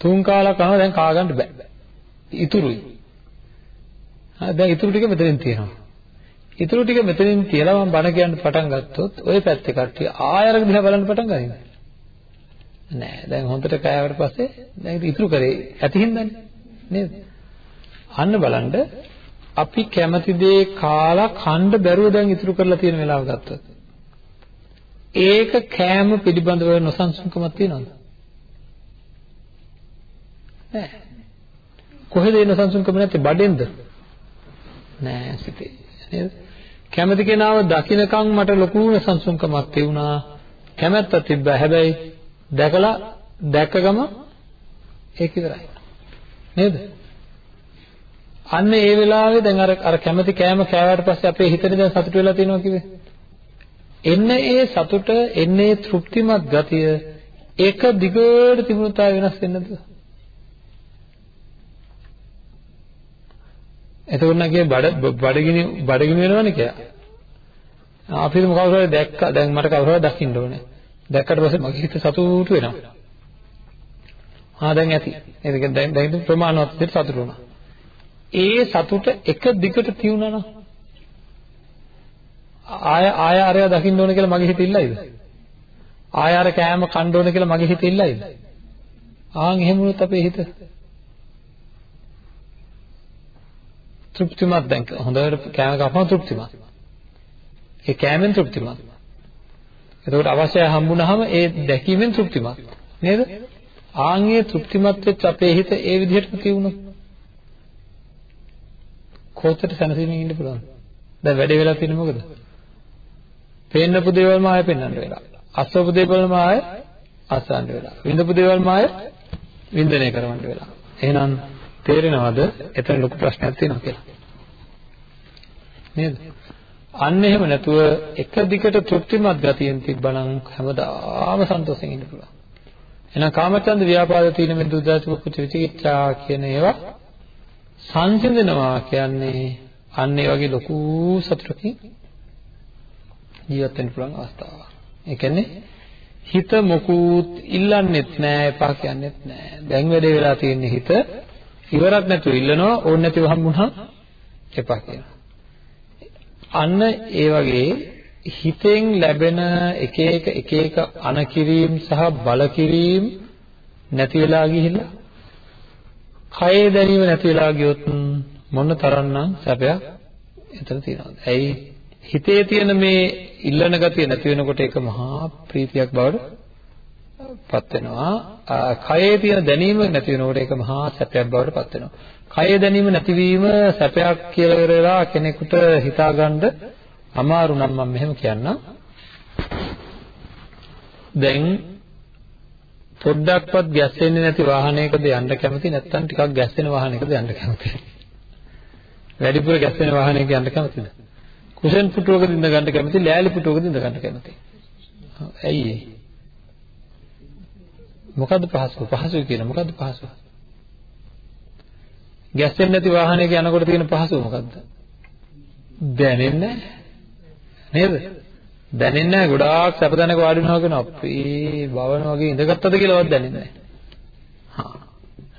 තුන් කාලක් කනවා දැන් කා ගන්න බෑ. ඉතුරුයි. හා දැන් ඉතුරු ටික මෙතනින් තියෙනවා. ඉතුරු ටික මෙතනින් තියලා මම බණ කියන්න පටන් ගත්තොත් ওই පැත්තේ කට්ටිය ආයරක දිහා බලන්න පටන් ගන්නවා. නෑ දැන් හොඳට කෑවට පස්සේ දැන් ඉතුරු කරේ ඇති හින්දානේ නේද අන්න බලන්න අපි කැමති දේ කාලා කණ්ඩ බැරුව දැන් ඉතුරු කරලා තියෙන වෙලාව ගත්තොත් ඒක කෑම පිළිබඳව නොසන්සුන්කමක් තියනවද? නෑ. කොහෙද ඒ නොසන්සුන්කම නැත්තේ? බඩෙන්ද? නෑ සිතේ. නේද? කැමති කෙනාව දකින්නකම් මට ලොකු නොසන්සුන්කමක් තියුණා කැමැත්ත තිබ්බා. හැබැයි දැකලා දැක්ක ගම ඒක ඉවරයි. නේද? අන්න ඒ වෙලාවේ දැන් අර අර කැමැති කෑම කෑවට පස්සේ අපේ හිතේ දැන් සතුට වෙලා තියෙනවා කිව්වේ. එන්න ඒ සතුට එන්නේ තෘප්තිමත් ගතිය එක දිගට තිබුණත් ආය වෙනස් වෙන්නද? එතකොට නම් කියේ බඩ බඩගිනි බඩගිනි වෙනවනේ කියලා. අපි හිතමු කවුරු හරි දැක්කා දැන් මට කවුරු හරි දකින්න ඕනේ. දැක්කට පස්සේ මගේ හිත සතුටු වෙනවා. ආ දැන් ඇති. ඒක දැන් දැන් ප්‍රමාණවත් විදිහට සතුටු වුණා. ඒ සතුට එක දිගට තියුණා නම් ආය ආය ආරය දකින්න ඕන කියලා මගේ හිත ඉල්ලයිද? ආය ආර කෑම කන්න ඕන කියලා මගේ හිත ඉල්ලයිද? ආන් එහෙම වුණොත් අපේ හිත තෘප්තිමත් දැන් හොඳට කෑම කපම තෘප්තිමත්. ඒ කෑමෙන් තෘප්තිමත්. එතකොට අවශ්‍යය හම්බුනහම ඒ දැකීමෙන් තෘප්තිමත්. නේද? ආන්ගේ තෘප්තිමත් වෙච්ච අපේ හිත ඒ විදිහටම තියුණොත් කොච්චර සැනසීමෙන් ඉන්න පුළුවන්ද? දැන් වැඩේ වෙලා තියෙන්නේ මොකද? පේන්නපු දේවල්ම ආයෙ පෙන්වන්න වෙලා. අස්වපු දේවල්ම ආයෙ අසන්න වෙලා. විඳපු දේවල්ම ආයෙ වින්දනය කරවන්න වෙලා. එහෙනම් තේරෙනවද? එතන ලොකු ප්‍රශ්නයක් තියෙනවා කියලා. නේද? අන්න එහෙම නැතුව එක දිගට තෘප්තිමත් ගතියෙන් තිබ්බනම් හැමදාම සන්තෝෂෙන් ඉන්න පුළුවන්. එහෙනම් කාමචන්ද ව්‍යාපාද තීන මෙන්න දුද්දාච කුච්ච විචිකිච්ඡා කියන ඒවා සංසිඳනවා කියන්නේ අන්න ඒ වගේ ලොකු සතුටකින් ජීවත් වෙන්න පුළුවන් අවස්ථාවක්. ඒ කියන්නේ හිත මොකුත් ඉල්ලන්නෙත් නෑ එපා කියන්නෙත් නෑ. දැන් වැඩේ වෙලා තියෙන්නේ හිත ඉවරක් නැතුව ඉල්ලනවා ඕන නැතිව හම්බුනහම එපා කියනවා. අන්න ඒ වගේ හිතෙන් ලැබෙන එක එක එක එක අනකිරීම සහ බලකිරීම නැති වෙලා ගිහිල්ලා කයේ දැනීම නැති වෙලා ගියොත් මොන තරම්නම් සැපයක් එතන තියෙනවද? ඇයි හිතේ තියෙන මේ ඉල්ලන ගතිය නැති වෙනකොට ඒක මහා ප්‍රීතියක් බවට පත් වෙනවා. කයේ තියෙන දැනීම නැති වෙනකොට ඒක මහා සැපයක් බවට පත් වෙනවා. කයේ දැනීම නැතිවීම සැපයක් කියලා වෙලා කෙනෙකුට හිතාගන්න අමාරු නම් මම මෙහෙම කියන්නම්. දැන් පොඩ්ඩක්වත් ගැස්සෙන්නේ නැති වාහනයකද යන්න කැමති නැත්නම් ටිකක් ගැස්සෙන වාහනයකද යන්න කැමති? වැඩිපුර ගැස්සෙන වාහනයක යන්න කැමතිද? කුෂන් පුටුවකද ඉඳ ගන්න කැමති? ලෑලි පුටුවකද ඉඳ ගන්න කැමති? ඇයි ඒ? මොකද්ද පහසුව? පහසුව කියන මොකද්ද පහසුව? ගැස්සෙන්නේ නැති වාහනයක යනකොට තියෙන පහසුව මොකද්ද? දැනෙන්නේ නේද? දැනෙන්නේ නැහැ ගොඩාක් සැප තැනක වාඩි වෙනවා කියන අපේ භවන වගේ ඉඳගත්තද කියලාවත් දැනෙන්නේ නැහැ. හා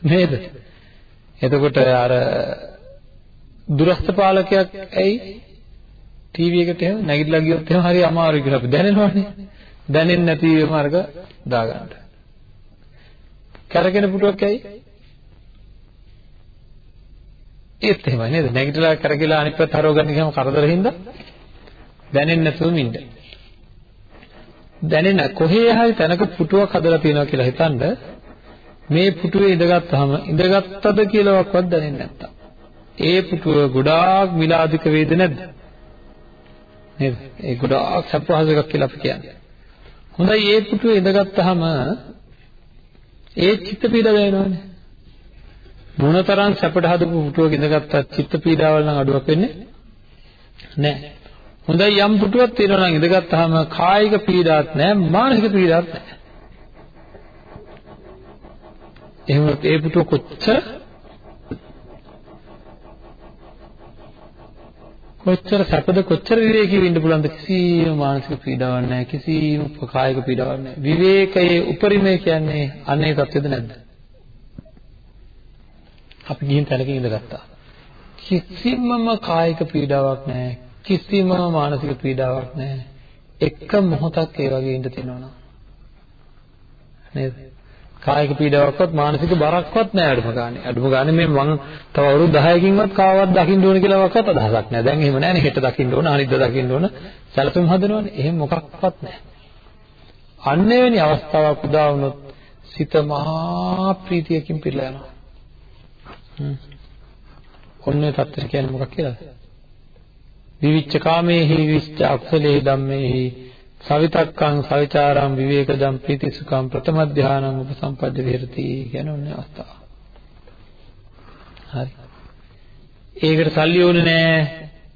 නේද? එතකොට අර දුරස්ත පාලකයක් ඇයි ටීවී එකට එහෙම නැගිටලා ගියොත් එහෙම හරි අමාරුයි කියලා අපි දැනෙනවනේ. දැනෙන්නේ නැති මාර්ග දාගන්න. කරගෙන පුටුවක් ඇයි? ඒත් එහෙමයි නේද? නැගිටලා කරගිලා අනිත් පැත්ත හරව ගන්න ගියාම කරදර හින්දා දැනෙන්නේ නැතුවම ඉන්න. දැනෙන කොහේ හරි තැනක පුටුවක් හදලා තියෙනවා කියලා හිතනද මේ පුටුවේ ඉඳගත්තාම ඉඳගත්තද කියලාවත් දැනෙන්නේ නැත්තම්. ඒ පුටුව ගොඩාක් මිලාදික වේද නැද්ද? නේද? ඒ ගොඩාක් සපහසු එකක් කියලා අපි කියන්නේ. හොඳයි ඒ පුටුවේ ඉඳගත්තාම ඒ චිත්ත පීඩා දැනෙනවනේ. මොනතරම් සැපට හදපු පුටුවක ඉඳගත්තත් චිත්ත පීඩාවල් නම් අඩුවක් වෙන්නේ නැහැ. හොඳයි යම් පුටුවක් තියෙනවා නම් ඉඳගත්තාම කායික පීඩාවක් නැහැ මානසික පීඩාවක් නැහැ. එහෙම ඒ පුටුව කොච්චර කොච්චර සැපද කොච්චර විවේකීව ඉන්න පුළුවන්ද? කිසිම මානසික පීඩාවක් නැහැ කිසිම කායික පීඩාවක් නැහැ. විවේකයේ උපරිමය කියන්නේ අනේ தත්වෙද නැද්ද? අපි ගිහින් තැනකින් ඉඳගත්තා. කිසිමම කායික පීඩාවක් නැහැ කිසිම මානසික පීඩාවක් නැහැ. එක මොහොතක් ඒ වගේ ඉඳ තිනවනම්. නේද? කායික පීඩාවක්වත් මානසික බරක්වත් නැහැ අඩුම ගානේ. අඩුම ගානේ මේ මං තව අවුරුදු 10කින්වත් කාවත් දකින්න ඕන කියලාවත් අදහසක් නැහැ. දැන් එහෙම නැහැ නේ. හෙට දකින්න ඕන, අනිද්දා දකින්න ඕන. සැලසුම් හදනවනේ. එහෙම මොකක්වත් නැහැ. අන්න එවැනි අවස්ථාවක් උදා වුණොත් සිත මහා ප්‍රීතියකින් පිරලා යනවා. හ්ම්. ඔන්නේ තත්ත්වය කියන්නේ මොකක් කියලාද? විවිච්ච කාමේහි විච්ච අකුසලේ ධම්මේහි සවිතක්කං සවිචාරං විවේකදම් ප්‍රීතිසුඛං ප්‍රථම ධානං උපසම්පද්ද විහෙරති කියන ඔන්නේ අවස්ථාව. හරි. ඒකට සල්ලි ඕනේ නෑ.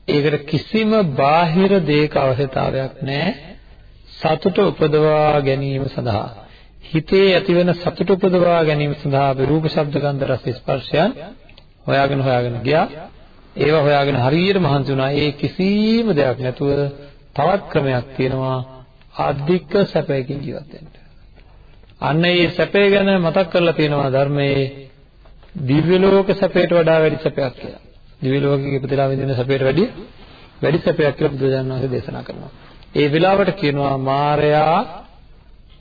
ඒකට කිසිම බාහිර දෙයක අවශ්‍යතාවයක් නෑ. සතුට උපදවා ගැනීම සඳහා හිතේ ඇතිවන සතුට උපදවා ගැනීම සඳහා අපි රූප ශබ්ද ගන්ධ රස ස්පර්ශයන් හොයාගෙන හොයාගෙන ගියා. ඒවා හොයාගෙන හරියට මහන්සි වුණා. ඒ කිසිම දෙයක් නැතුව තවත් ක්‍රමයක් තියෙනවා අධික සැපයකින් ජීවත් වෙන්න. අන්න ඒ සැපය ගැන මතක් කරලා තියෙනවා ධර්මයේ දිව්‍ය ලෝක සැපයට වඩා වැඩි සැපයක් කියලා. දිව්‍ය ලෝකෙක ඉපදලා විඳින සැපයට වැඩි වැඩි සැපයක් කියලා බුදුරජාණන් වහන්සේ දේශනා කරනවා. ඒ වෙලාවට කියනවා මාරයා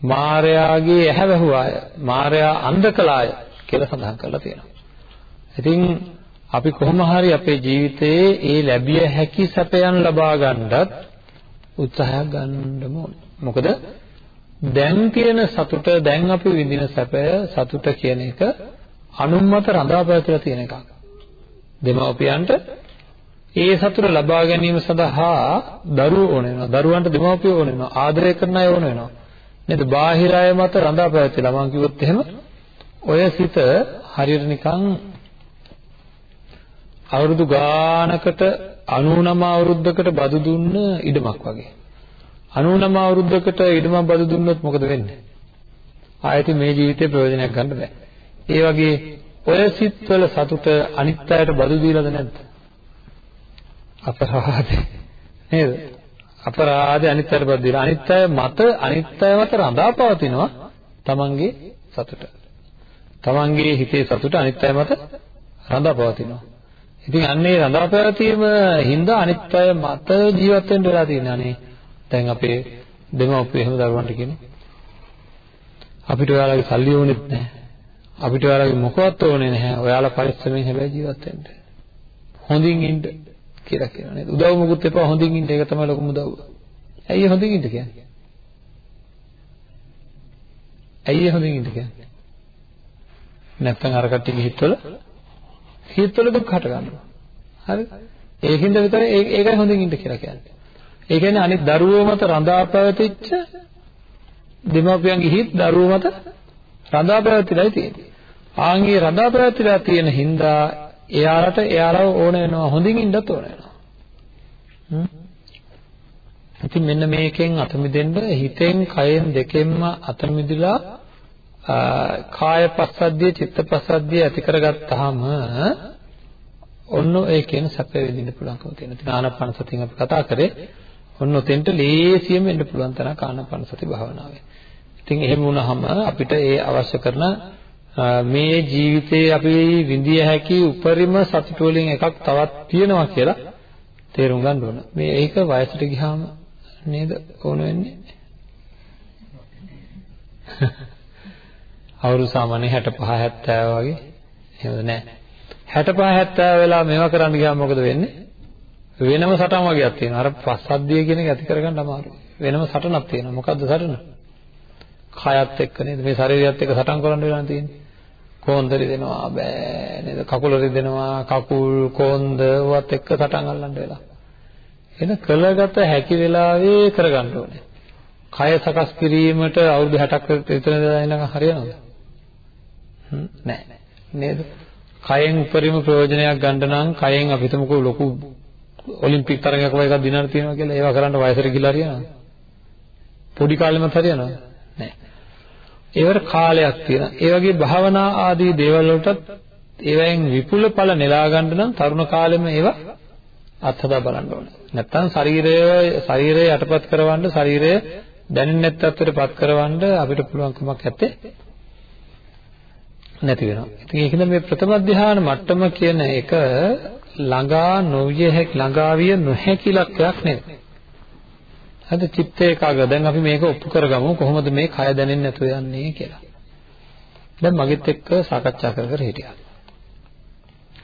මාරයාගේ ඇහැ වැහුවාය මාරයා අන්ධ කළාය කියලා සඳහන් කරලා තියෙනවා. ඉතින් අපි කොහොම හරි අපේ ජීවිතයේ ඒ ලැබිය හැකි සැපයන් ලබා ගන්නත් උත්සාහයක් ගන්න ඕනේ. මොකද දැන් තියෙන සතුට දැන් අපි විඳින සැපය සතුට කියන එක අනුමත රඳා පැවතිලා තියෙන එකක්. දෙමව්පියන්ට ඒ සතුට ලබා ගැනීම සඳහා දරුවෝ ඕන වෙනවා. දරුවන්ට දෙමව්පියෝ ඕන වෙනවා. ආදරය කරන අය ඕන වෙනවා. නේද? බාහිර අය මත රඳා පැවතිලා මම කිව්වොත් එහෙම ඔය සිත හරියට නිකන් අවුරුදු ගානකට 99 අවුරුද්දකට බදු දුන්න ඉඩමක් වගේ. 99 අවුරුද්දකට ඉඩමක් බදු දුන්නොත් මොකද වෙන්නේ? ආයෙත් මේ ජීවිතේ ප්‍රයෝජනයක් ගන්න බෑ. ඒ වගේ ඔය සිත්වල සතුට අනිත් අයට බදු දීලාද නැද්ද? අපරාධේ නේද? අපරාධේ අනිත් අයට බදු දීලා අනිත් අය මත අනිත් අය මත රඳාපවතිනවා තමන්ගේ සතුට. තමන්ගේ හිතේ සතුට අනිත් අය මත රඳාපවතිනවා. ඉතින් අන්නේ රඳා පැවතීම හින්දා අනිත් අය මත ජීවත් වෙන්න වෙලා තියෙනවා අනේ. දැන් අපේ දෙමව්පියෝ එහෙම දරුවන්ට කියනවා. අපිට ඔයාලගේ සල්ලි ඕනෙත් නැහැ. අපිට ඔයාලගේ මොකවත් ඕනේ නැහැ. ඔයාලා පරිස්සමෙන් හැබැයි ජීවත් වෙන්න. හොඳින් ඉන්න කියලා කියනවා නේද? උදව් මොකුත් එපා හොඳින් ඉන්න ඒක තමයි ලොකුම උදව්ව. ඇයි හොඳින් ඉන්න කියන්නේ? ඇයි හොඳින් ඉන්න කියන්නේ? නැත්තම් අර කට්ටියගේ හිතවල හිතවල දුක් හට ගන්නවා. හරිද? ඒකින්ද විතරයි ඒකයි හොඳින් ඉන්න කියලා කියන්නේ. ඒ කියන්නේ අනිත් දරුවෝ මත රඳා පැවතිච්ච දෙමාපියන්ගේ හිත් දරුවෝ මත රඳා පැවතිලායි තියෙන්නේ. ආන්ගේ රඳා පැවතිලා තියෙන හින්දා එයාලට එයාලව ඕන වෙනවා හොඳින් ඉන්නත් ඕන වෙනවා. ඉතින් මෙන්න මේකෙන් අත මිදෙන්න හිතෙන් කයෙන් දෙකෙන්ම අත මිදලා කාය පස්සද්ධිය චිත්ත පස්සද්ධිය ඇති කරගත්තාම ඔන්න ඒ කියන සැප විඳින්න පුළුවන්කම තියෙන. ඉතින් ආනාපාන සතියෙන් අපි කතා කරේ ඔන්න ඔතෙන්ට ලේසියෙන් එන්න පුළුවන් තරම් ආනාපාන සති භාවනාවේ. ඉතින් එහෙම වුණාම අපිට ඒ අවශ්‍ය කරන මේ ජීවිතයේ අපි විඳිය හැකි උපරිම සතුට වලින් එකක් තවත් තියෙනවා කියලා තේරුම් ගන්න ඕන. මේ ඒක වයසට ගියාම නේද ඕන වෙන්නේ? අවුරුදු සාමාන්‍ය 65 70 වගේ එහෙමද නැහැ 65 70 වෙලා මේවා කරන්න ගියාම මොකද වෙන්නේ වෙනම සටන් වගේක් තියෙනවා. අර පස්සද්ධිය කියන එක ඇති කරගන්න අමාරුයි. වෙනම සටනක් තියෙනවා. මොකද්ද සටන? කයත් එක්ක නේද? මේ ශරීරයත් එක්ක සටන් කරන්න වෙලා තියෙන්නේ කොන්ද රිදෙනවා බෑ නේද? කකුල රිදෙනවා කකුල් කොන්ද වත් එක්ක සටන් අල්ලන්න වෙලා. එන කළගත හැකි වෙලාවේ කරගන්න ඕනේ. කය සකස් කිරීමට අවුරුදු 60ක් විතර ඉඳලා හරියනවද? නෑ. නේද? කයෙන් උපරිම ප්‍රයෝජනයක් ගන්න නම් කයෙන් අපි හිතමුකෝ ලොකු ඔලිම්පික් තරගයක් වගේ එකක් දිනන්න තියෙනවා කියලා ඒවා කරන්න වයසට ගිහලා හරියනවද? පොඩි කාලෙමත් හරියනවද? නෑ. ඒවට කාලයක් තියෙනවා. ඒ වගේ භාවනා ආදී දේවල් වලටත් ඒවෙන් විපුල ඵල නෙලා ගන්න නම් තරුණ කාලෙම ඒවා අත්හදා බලන්න ඕනේ. නැත්තම් ශරීරය ශරීරය යටපත් කරවන්න ශරීරය දැනෙන්නේ නැත් තත්ත්වයටපත් කරවන්න අපිට පුළුවන් කමක් නැත්තේ නැති වෙනවා. ඉතින් ඒකද මේ ප්‍රථම ධ්‍යාන මට්ටම කියන එක ළඟා නොවිය හැකි ළඟා විය නොහැකි ලක්ෂයක් නෙවෙයි. හරිද? චිත්ත ඒකාග්‍ර. දැන් අපි මේක ඔප්පු කරගමු කොහොමද මේ කය දැනෙන්නේ නැතුව යන්නේ කියලා. දැන් මගෙත් එක්ක සාකච්ඡා කර කර හිටියා.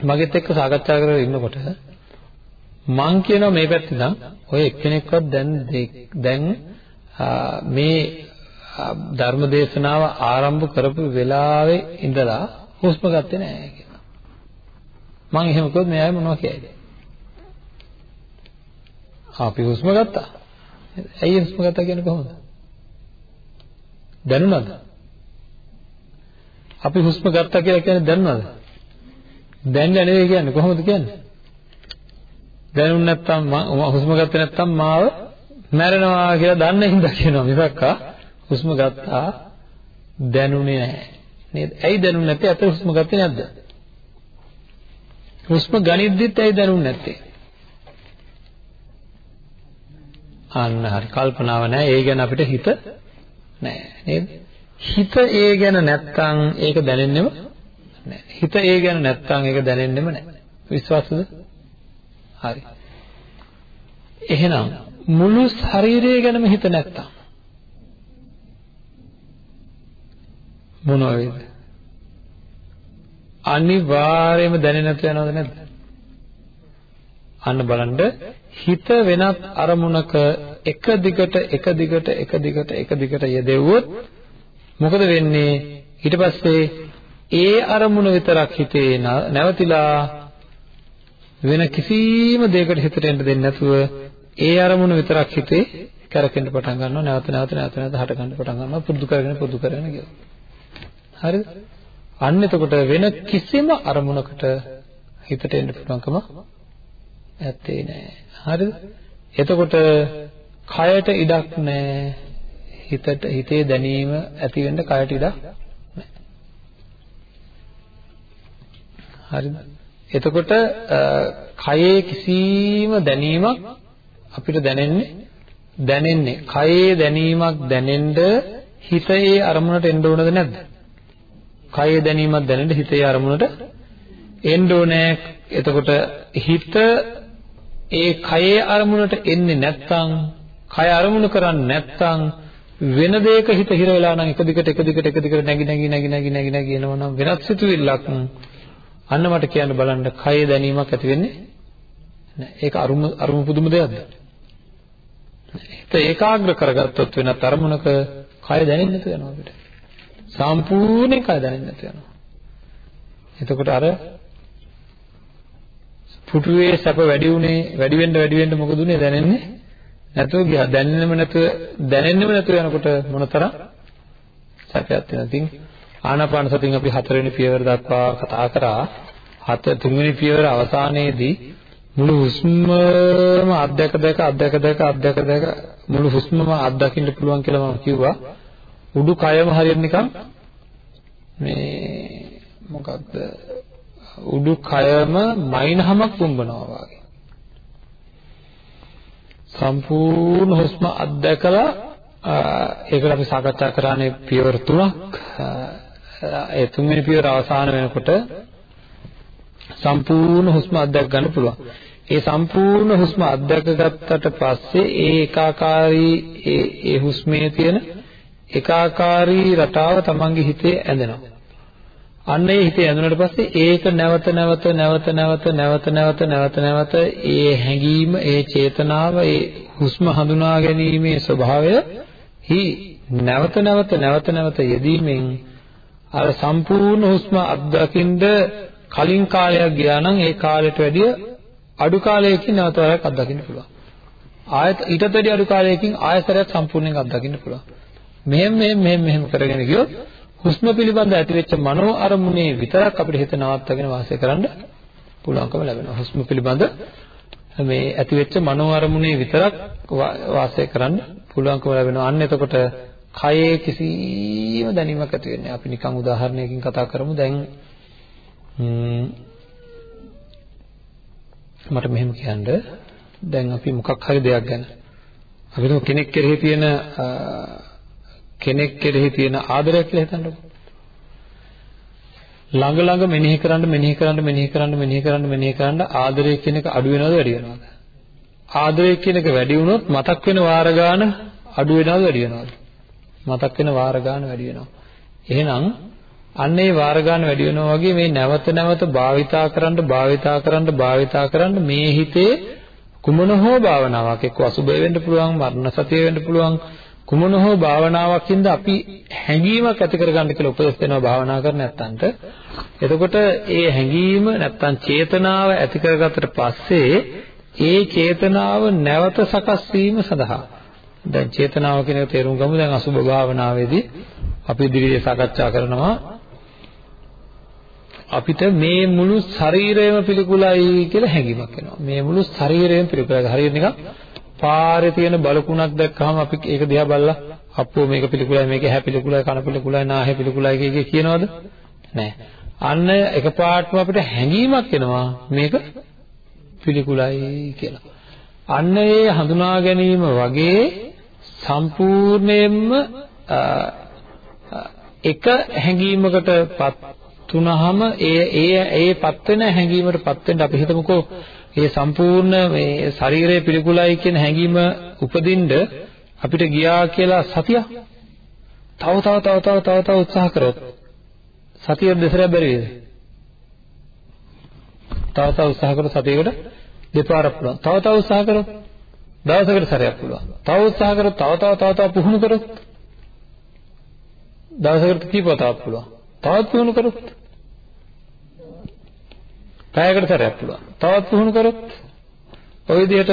මගෙත් එක්ක සාකච්ඡා කර ඉන්නකොට මං කියනවා මේ පැත්තේ නම් ඔය එක්කෙනෙක්වත් දැන් දැන් මේ ධර්ම දේශනාව ආරම්භ කරපු වෙලාවේ ඉඳලා හුස්ම ගත්තේ නැහැ කියලා. මම එහෙම කිව්වොත් මෙයා මොනවා කියයිද? අපි හුස්ම ගත්තා. ඇයි හුස්ම ගත්තා කියන්නේ කොහොමද? දැනුණාද? අපි හුස්ම ගත්තා කියලා කියන්නේ දැනුණාද? දැනලා නෙවෙයි කියන්නේ කොහොමද කියන්නේ? දැනුණ නැත්තම් මම හුස්ම ගත්තේ නැත්තම් මාව මැරෙනවා කියලා දන්න හින්දා කියනවා මිසක්කා හුස්ම ගත්තා දැනුනේ නැහැ නේද? ඇයි දැනුනේ නැත්තේ? අත හුස්ම ගත්තේ නැද්ද? හුස්ම ගනිද්දිත් ඇයි දැනුනේ නැත්තේ? අන්න හරි. කල්පනාව නැහැ. ඒ ගැන අපිට හිත නැහැ නේද? හිත ඒ ගැන නැත්තම් ඒක දැනෙන්නෙම නැහැ. හිත ඒ ගැන නැත්තම් ඒක දැනෙන්නෙම නැහැ. විශ්වාසද? හරි. එහෙනම් මුළු ශරීරය ගැනම හිත නැත්තම් මොනව වේද? අනිවාර්යයෙන්ම දැනෙන්නේ නැතු යනවද නැද්ද? අන්න බලන්න. හිත වෙනත් අරමුණක එක දිගට එක දිගට එක දිගට එක දිගට යෙදෙව්වොත් මොකද වෙන්නේ? ඊට පස්සේ ඒ අරමුණ විතරක් හිතේ නැවතිලා වෙන කිසිම දෙයකට හිතට එන්න දෙන්නේ නැතුව ඒ අරමුණ විතරක් හිතේ කරකෙන්න පටන් ගන්නවා. නැවත නැවත නැවත නැවත හට ගන්න පටන් ගන්නවා. පුරුදු කරගෙන පුරුදු කරගෙන ගියොත්. හරිද? අන්න එතකොට වෙන කිසිම අරමුණකට හිතට එන්න පුළුවන්කම ඇත්තේ නෑ. හරිද? එතකොට කයට ඉඩක් නෑ. හිතට හිතේ දැනීම ඇති වෙන්න කයට ඉඩක් නෑ. හරිද? එතකොට කයේ කිසිම දැනීමක් අපිට දැනෙන්නේ දැනෙන්නේ. කයේ දැනීමක් දැනෙන්න හිතේ අරමුණට එන්න ඕනද නැද්ද? කය දැනීමක් දැනෙන්න හිතේ අරමුණට එන්න ඕනේ. එතකොට හිත ඒ කයේ අරමුණට එන්නේ නැත්නම් කය අරමුණු කරන්නේ නැත්නම් වෙන දෙයක හිත හිර වෙලා නම් එක දිගට එක දිගට එක දිගට නැగి නැగి නැగి නැగి නැగి නැగి යනවා නම් වෙනත් සිතුවිල්ලක් අන්න මට කියන්න බලන්න කය දැනීමක් ඇති වෙන්නේ නැහැ. ඒක අරුම අරුම පුදුම දෙයක්ද? හිත ඒකාග්‍ර කරගත්තොත් වෙනත් අරමුණක කය දැනෙන්නේ නැතුව යනවා අපිට. සම්පූර්ණයෙන් කය දැනෙන්නේ නැතු වෙනවා. එතකොට අර පුටුවේ සැප වැඩි උනේ වැඩි වෙන්න වැඩි වෙන්න මොකද උනේ දැනෙන්නේ නැතුව ගියා. දැනෙන්නෙම නැතුව දැනෙන්නෙම නැතුව යනකොට මොනතරම් සැපයක් තියෙනවද? ඉතින් ආනාපාන සතියෙන් අපි හතරවෙනි පියවර දක්වා කතා කරා. හත තුන්වෙනි පියවර අවසානයේදී මුළු හුස්මම අධ්‍යක දැක අධ්‍යක දැක අධ්‍යක දැක මුළු හුස්මම අත්දකින්න පුළුවන් කියලා මම කිව්වා. උඩු කයම හරියට නිකන් මේ මොකක්ද උඩු කයම මයින්හමක් පුම්බනවා වගේ. සම්පූර්ණ හුස්ම අත්දැකලා ඒකට අපි සාකච්ඡා කරන්නේ පියවර තුනක්. ඒ තුන්වෙනි පියවර අවසාන වෙනකොට සම්පූර්ණ හුස්ම අත්දැක ගන්න පුළුවන්. ඒ සම්පූර්ණ හුස්ම අත්දැක ගත්තට පස්සේ ඒ ඒකාකාරී ඒ ඒ හුස්මේ තියෙන ඒකාකාරී රටාව තමන්ගේ හිතේ ඇඳෙනවා. අන්න ඒ හිතේ ඇඳුනට පස්සේ ඒක නැවත නැවත නැවත නැවත නැවත නැවත නැවත නැවත ඒ හැඟීම ඒ චේතනාව ඒ හුස්ම හඳුනා ගැනීමේ ස්වභාවය හි නැවත නැවත නැවත නැවත යෙදීමෙන් අර සම්පූර්ණ හුස්ම අත්දකින්ද කලින් කාලයක් ගියා නම් ඒ කාලයට වැඩිය අඩු කාලයකින් නැවත වරක් අත්දකින්න පුළුවන්. ආයත ඊටත් වැඩිය අඩු කාලයකින් ආයතරයක් සම්පූර්ණයෙන් අත්දකින්න පුළුවන්. මෙහෙම මෙහෙම මෙහෙම මෙහෙම කරගෙන ගියොත් හුස්ම පිළිබඳ ඇතිවෙච්ච මනෝ අරමුණේ විතරක් අපිට හිත නවත්තගෙන වාසය කරන්න පුළුවන්කම ලැබෙනවා. හුස්ම පිළිබඳ මේ ඇතිවෙච්ච මනෝ අරමුණේ විතරක් වාසය කරන්න පුළුවන්කම ලැබෙනවා. අන්න එතකොට කයේ කිසිම දැනීමක් ඇති වෙන්නේ. අපි නිකන් උදාහරණයකින් කතා කරමු. දැන් මට මෙහෙම කියන්න දැන් අපි මොකක් හරි දෙයක් ගැන අපි කෙනෙක් කෙරෙහි තියෙන කෙනෙක් කෙරෙහි තියෙන ආදරය කියලා හිතන්නකෝ. ළඟ ළඟ මෙනෙහි කරන්න මෙනෙහි කරන්න මෙනෙහි කරන්න මෙනෙහි කරන්න මෙනෙහි කරන්න ආදරය කියන එක අඩු වෙනවද වැඩි වෙනවද? ආදරය කියන එක වැඩි වුණොත් මතක් වෙන වාර ගාන අඩු වෙනවද වැඩි වෙනවද? මතක් වෙන වාර ගාන වැඩි වෙනවා. එහෙනම් අන්න ඒ වාර ගන්න වැඩි වෙනවා වගේ මේ නැවත නැවත භාවිතා කරන්න භාවිතා කරන්න භාවිතා කරන්න මේ හිතේ කුමන හෝ භාවනාවක් එක්ක අසුබය වෙන්න පුළුවන් මරණ සතිය වෙන්න පුළුවන් කුමන හෝ භාවනාවකින්ද අපි හැඟීමක් ඇති කරගන්න කියලා උපදෙස් දෙනවා භාවනා කර නැත්තන්ට එතකොට ඒ හැඟීම නැත්තම් චේතනාව ඇති කරගත්තට පස්සේ ඒ චේතනාව නැවත සකස් වීම සඳහා දැන් චේතනාව කියන එක තේරුම් ගමු දැන් අසුබ භාවනාවේදී අපි ඉදිරියේ සාකච්ඡා කරනවා අපිට මේ මුළු ශරීරයම පිළිකුලයි කියලා හැඟීමක් එනවා. මේ මුළු ශරීරයම පිළිකුලයි. හරියට නිකන් පාරේ තියෙන බලකුණක් දැක්කම අපි ඒක දිහා බලලා අප්පෝ මේක පිළිකුලයි මේක හැ පිළිකුලයි කන පිළිකුලයි නාහේ පිළිකුලයි කිය කියනවද? නෑ. අන්න එකපාරටම අපිට හැඟීමක් එනවා මේක පිළිකුලයි කියලා. අන්න ඒ හඳුනා ගැනීම වගේ සම්පූර්ණයෙන්ම එක හැඟීමකටපත් තුනහම ඒ ඒ ඒපත් වෙන හැඟීමටපත් වෙන්න අපි හිතමුකෝ මේ සම්පූර්ණ මේ ශරීරය පිළිකුලයි කියන හැඟීම උපදින්න අපිට ගියා කියලා සතිය තව තව තව තව තව තව උත්සාහ කරොත් සතිය දෙසරයක් බැරි වේද? තව තව උත්සාහ කරොත් සතියකට දෙපාරක් පුළුවන්. තව තව උත්සාහ කරොත් දවසකට සැරයක් පුළුවන්. තව උත්සාහ කරොත් තව තව තව තව පුහුණු කරොත් දවසකට කීප වතාවක් පුළුවන්. තවත් පුහුණු කරොත් පැයකට සැරයක් පුළුවන්. තවත් පුහුණු කරොත් ඔය විදිහට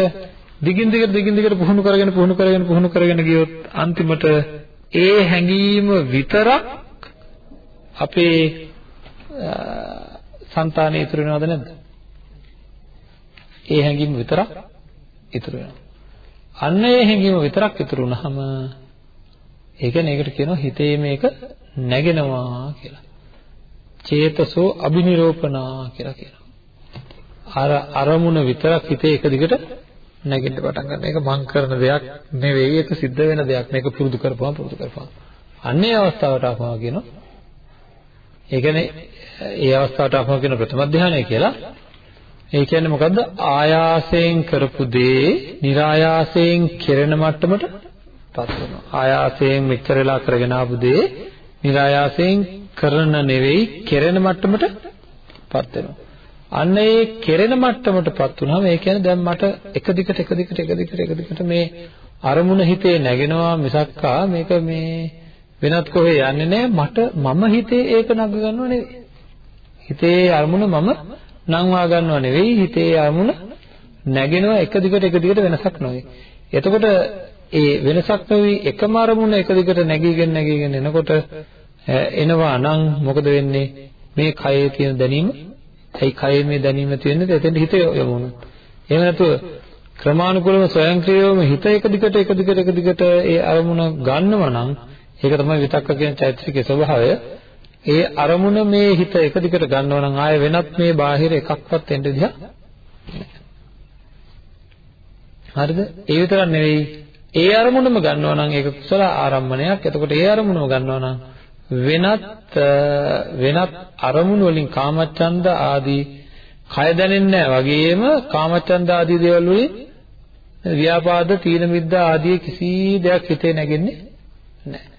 දිගින් දිගට දිගින් දිගට පුහුණු කරගෙන පුහුණු කරගෙන පුහුණු කරගෙන ගියොත් අන්තිමට ඒ හැඟීම විතරක් අපේ సంతානෙ ඉතුරු වෙනවද නැද්ද? ඒ හැඟීම විතරක් ඉතුරු වෙනවා. අන්න ඒ හැඟීම විතරක් ඉතුරු වුනහම ඒ කියන්නේ ඒකට කියනවා හිතේ මේක නැගෙනවා කියලා. චේතසෝ අබිනිරෝපණා කියලා කියනවා. අර අරමුණ විතරක් හිතේ එක දිගට නැගෙන්න පටන් ගන්න. ඒක මං කරන දෙයක් නෙවෙයි ඒක සිද්ධ වෙන දෙයක්. මේක පුරුදු කරපුවා පුරුදු කරපුවා. අන්නේ අවස්ථාවට ආපුවා කියනවා. ඒ කියන්නේ ඒ අවස්ථාවට ආපුවා කියන ප්‍රථම ධානය කියලා. ඒ කියන්නේ මොකද්ද? ආයාසයෙන් කරපු දේ નિરાයාසයෙන් කෙරෙන මට්ටමටපත් වෙනවා. ආයාසයෙන් මෙච්චර වෙලා කරගෙන ආපු දේ નિરાයාසයෙන් කරන නෙවෙයි කෙරෙන මට්ටමටපත් වෙනවා. අන්න ඒ කෙරෙන මට්ටමටපත් වුණාම ඒ කියන්නේ දැන් මට එක දිගට එක දිගට එක දිගට එක දිගට මේ අරමුණ හිතේ නැගෙනවා මිසක්කා මේක මේ වෙනත් කොහේ යන්නේ නැහැ මට මම හිතේ ඒක නග ගන්නව නෙවෙයි. හිතේ අරමුණ මම නංවා ගන්නව නෙවෙයි. හිතේ අරමුණ නැගෙනවා එක දිගට එක දිගට වෙනසක් නොවේ. එතකොට ඒ වෙනසක් නොවි එකම අරමුණ එක දිගට නැගීගෙන නැගීගෙන එනකොට එනවා නම් මොකද වෙන්නේ? මේ කයේ තියෙන දැනීම ඇයි කයේ මේ දැනීම තියෙන්නේ එතෙන් හිත යොමු වුණා. එහෙම නැතුව ක්‍රමානුකූලව ස්වයංක්‍රීයවම හිත එක දිගට එක දිගට එක දිගට ඒ අරමුණ ගන්නව නම් ඒක තමයි විතක්ක කියන චෛතසිකයේ ස්වභාවය. ඒ අරමුණ මේ හිත එක දිගට ගන්නව නම් ආය වෙනත් මේ බාහිර එකක්වත් එන්න දිහා හරිද? ඒ විතරක් නෙවෙයි ඒ අරමුණම ගන්නවා නම් ඒක කුසල ආරම්මණයක්. එතකොට ඒ අරමුණම ගන්නවා නම් වෙනත් වෙනත් අරමුණු වලින් කාමච්ඡන්ද ආදී කය දැනෙන්නේ නැහැ වගේම කාමච්ඡන්ද ආදී දේවල් වලින් ව්‍යාපාද තීන මිද්ද ආදී කිසි දෙයක් හිතේ නැගෙන්නේ නැහැ.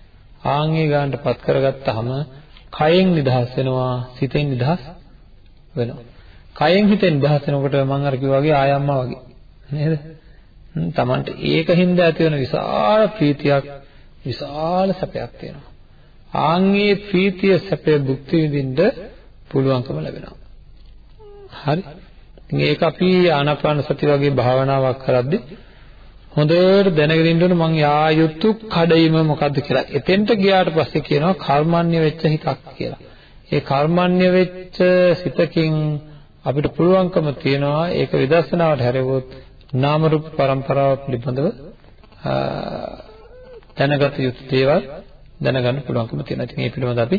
ආන්ගේ ගන්නටපත් කරගත්තාම කයෙන් නිදහස් වෙනවා සිතෙන් නිදහස් වෙනවා. කයෙන් හිතෙන් නිදහස් වෙනකොට මම අර කිව්වා වගේ ආයම්මා වගේ නේද? තමන්ට ඒකින්ද ඇති වෙන විශාල ප්‍රීතියක් විශාල සැපයක් තියෙනවා. ආන්ගේ ප්‍රීතිය සැපය භුක්ති විඳින්න පුළුවන්කම ලැබෙනවා. හරි. ඉතින් ඒක අපි ආනාපාන සති වගේ භාවනාවක් කරද්දී හොඳට දැනගෙන ඉන්න ඕනේ මං යා යුතු කඩයිම මොකද්ද කියලා. එතෙන්ට ගියාට පස්සේ කියනවා කර්මන්‍ය වෙච්ච හිතක් කියලා. ඒ කර්මන්‍ය වෙච්ච සිතකින් අපිට පුළුවන්කම තියනවා ඒක විදර්ශනාවට හැරෙවොත් නාම රූප પરම්පරාව පිළිබඳව දැනගත යුතු දේවල් දැනගන්න පුළුවන්කම තියෙනවා. ඉතින් මේ පිළිබඳව අපි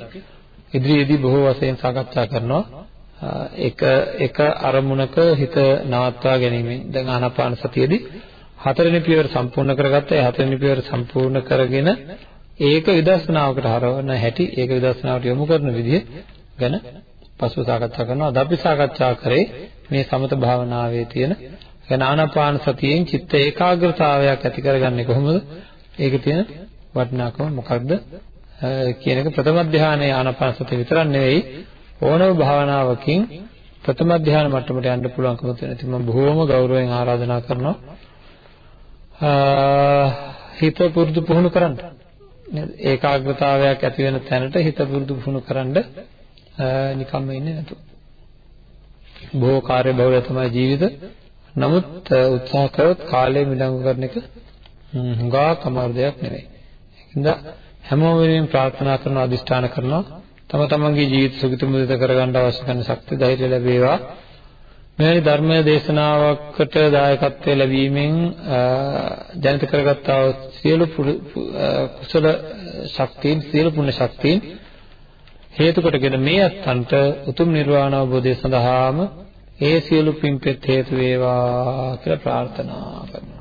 ඉදිරියේදී බොහෝ වශයෙන් සාකච්ඡා කරනවා. එක එක අරමුණක හිත නවත්වා ගැනීමෙන් දැන් ආනාපාන සතියේදී හතරවෙනි පියවර සම්පූර්ණ කරගත්තා. ඒ හතරවෙනි පියවර සම්පූර්ණ කරගෙන ඒක විදර්ශනාවකට හරවන හැටි, ඒක විදර්ශනාවට යොමු කරන විදිය ගැන පසුව සාකච්ඡා කරනවා. අද අපි සාකච්ඡා කරේ මේ සමත භාවනාවේ තියෙන يعني ආනාපාන සතියෙන් චිත්ත ඒකාග්‍රතාවයක් ඇති කරගන්නේ කොහොමද? ඒකේ තියෙන වටිනාකම මොකක්ද කියන එක ප්‍රථම ධානයේ ආනාපාන සතිය විතරක් නෙවෙයි ඕනම භාවනාවකින් ප්‍රථම ධානය මට්ටමට යන්න පුළුවන්කම තියෙන. ඉතින් මම බොහෝම ගෞරවයෙන් ආරාධනා කරනවා හිත පුරුදු පුහුණු කරන්න. ඒකාග්‍රතාවයක් ඇති වෙන තැනට හිත පුරුදු පුහුණු කරන්න නිකම්ම ඉන්නේ නැතුව. බොහෝ කාර්ය බහුල තමයි ජීවිත. නමුත් උත්සාහ කරොත් කාලය මිලංගු කරන එක හුඟා කමාරු දෙයක් නෙවෙයි. ඒකින්ද හැමෝම වෙනුවෙන් ප්‍රාර්ථනා කරන අදිෂ්ඨාන කරනවා තම තමන්ගේ ජීවිත සුගත මුදිත කරගන්න අවශ්‍ය කරන ශක්තිය ධෛර්යය ලැබේවා. මෙවැනි ධර්ම දේශනාවකට දායකත්වය ලැබීමෙන් ජනිත කරගත්තා සියලු කුසල ශක්තියින් සියලු පුණ්‍ය ශක්තියින් හේතු කොටගෙන මේ අත්තන්ට උතුම් නිර්වාණ අවබෝධය සඳහාම ඒ සියලු පින්පෙත් හේතු වේවා කියලා ප්‍රාර්ථනා කරනවා.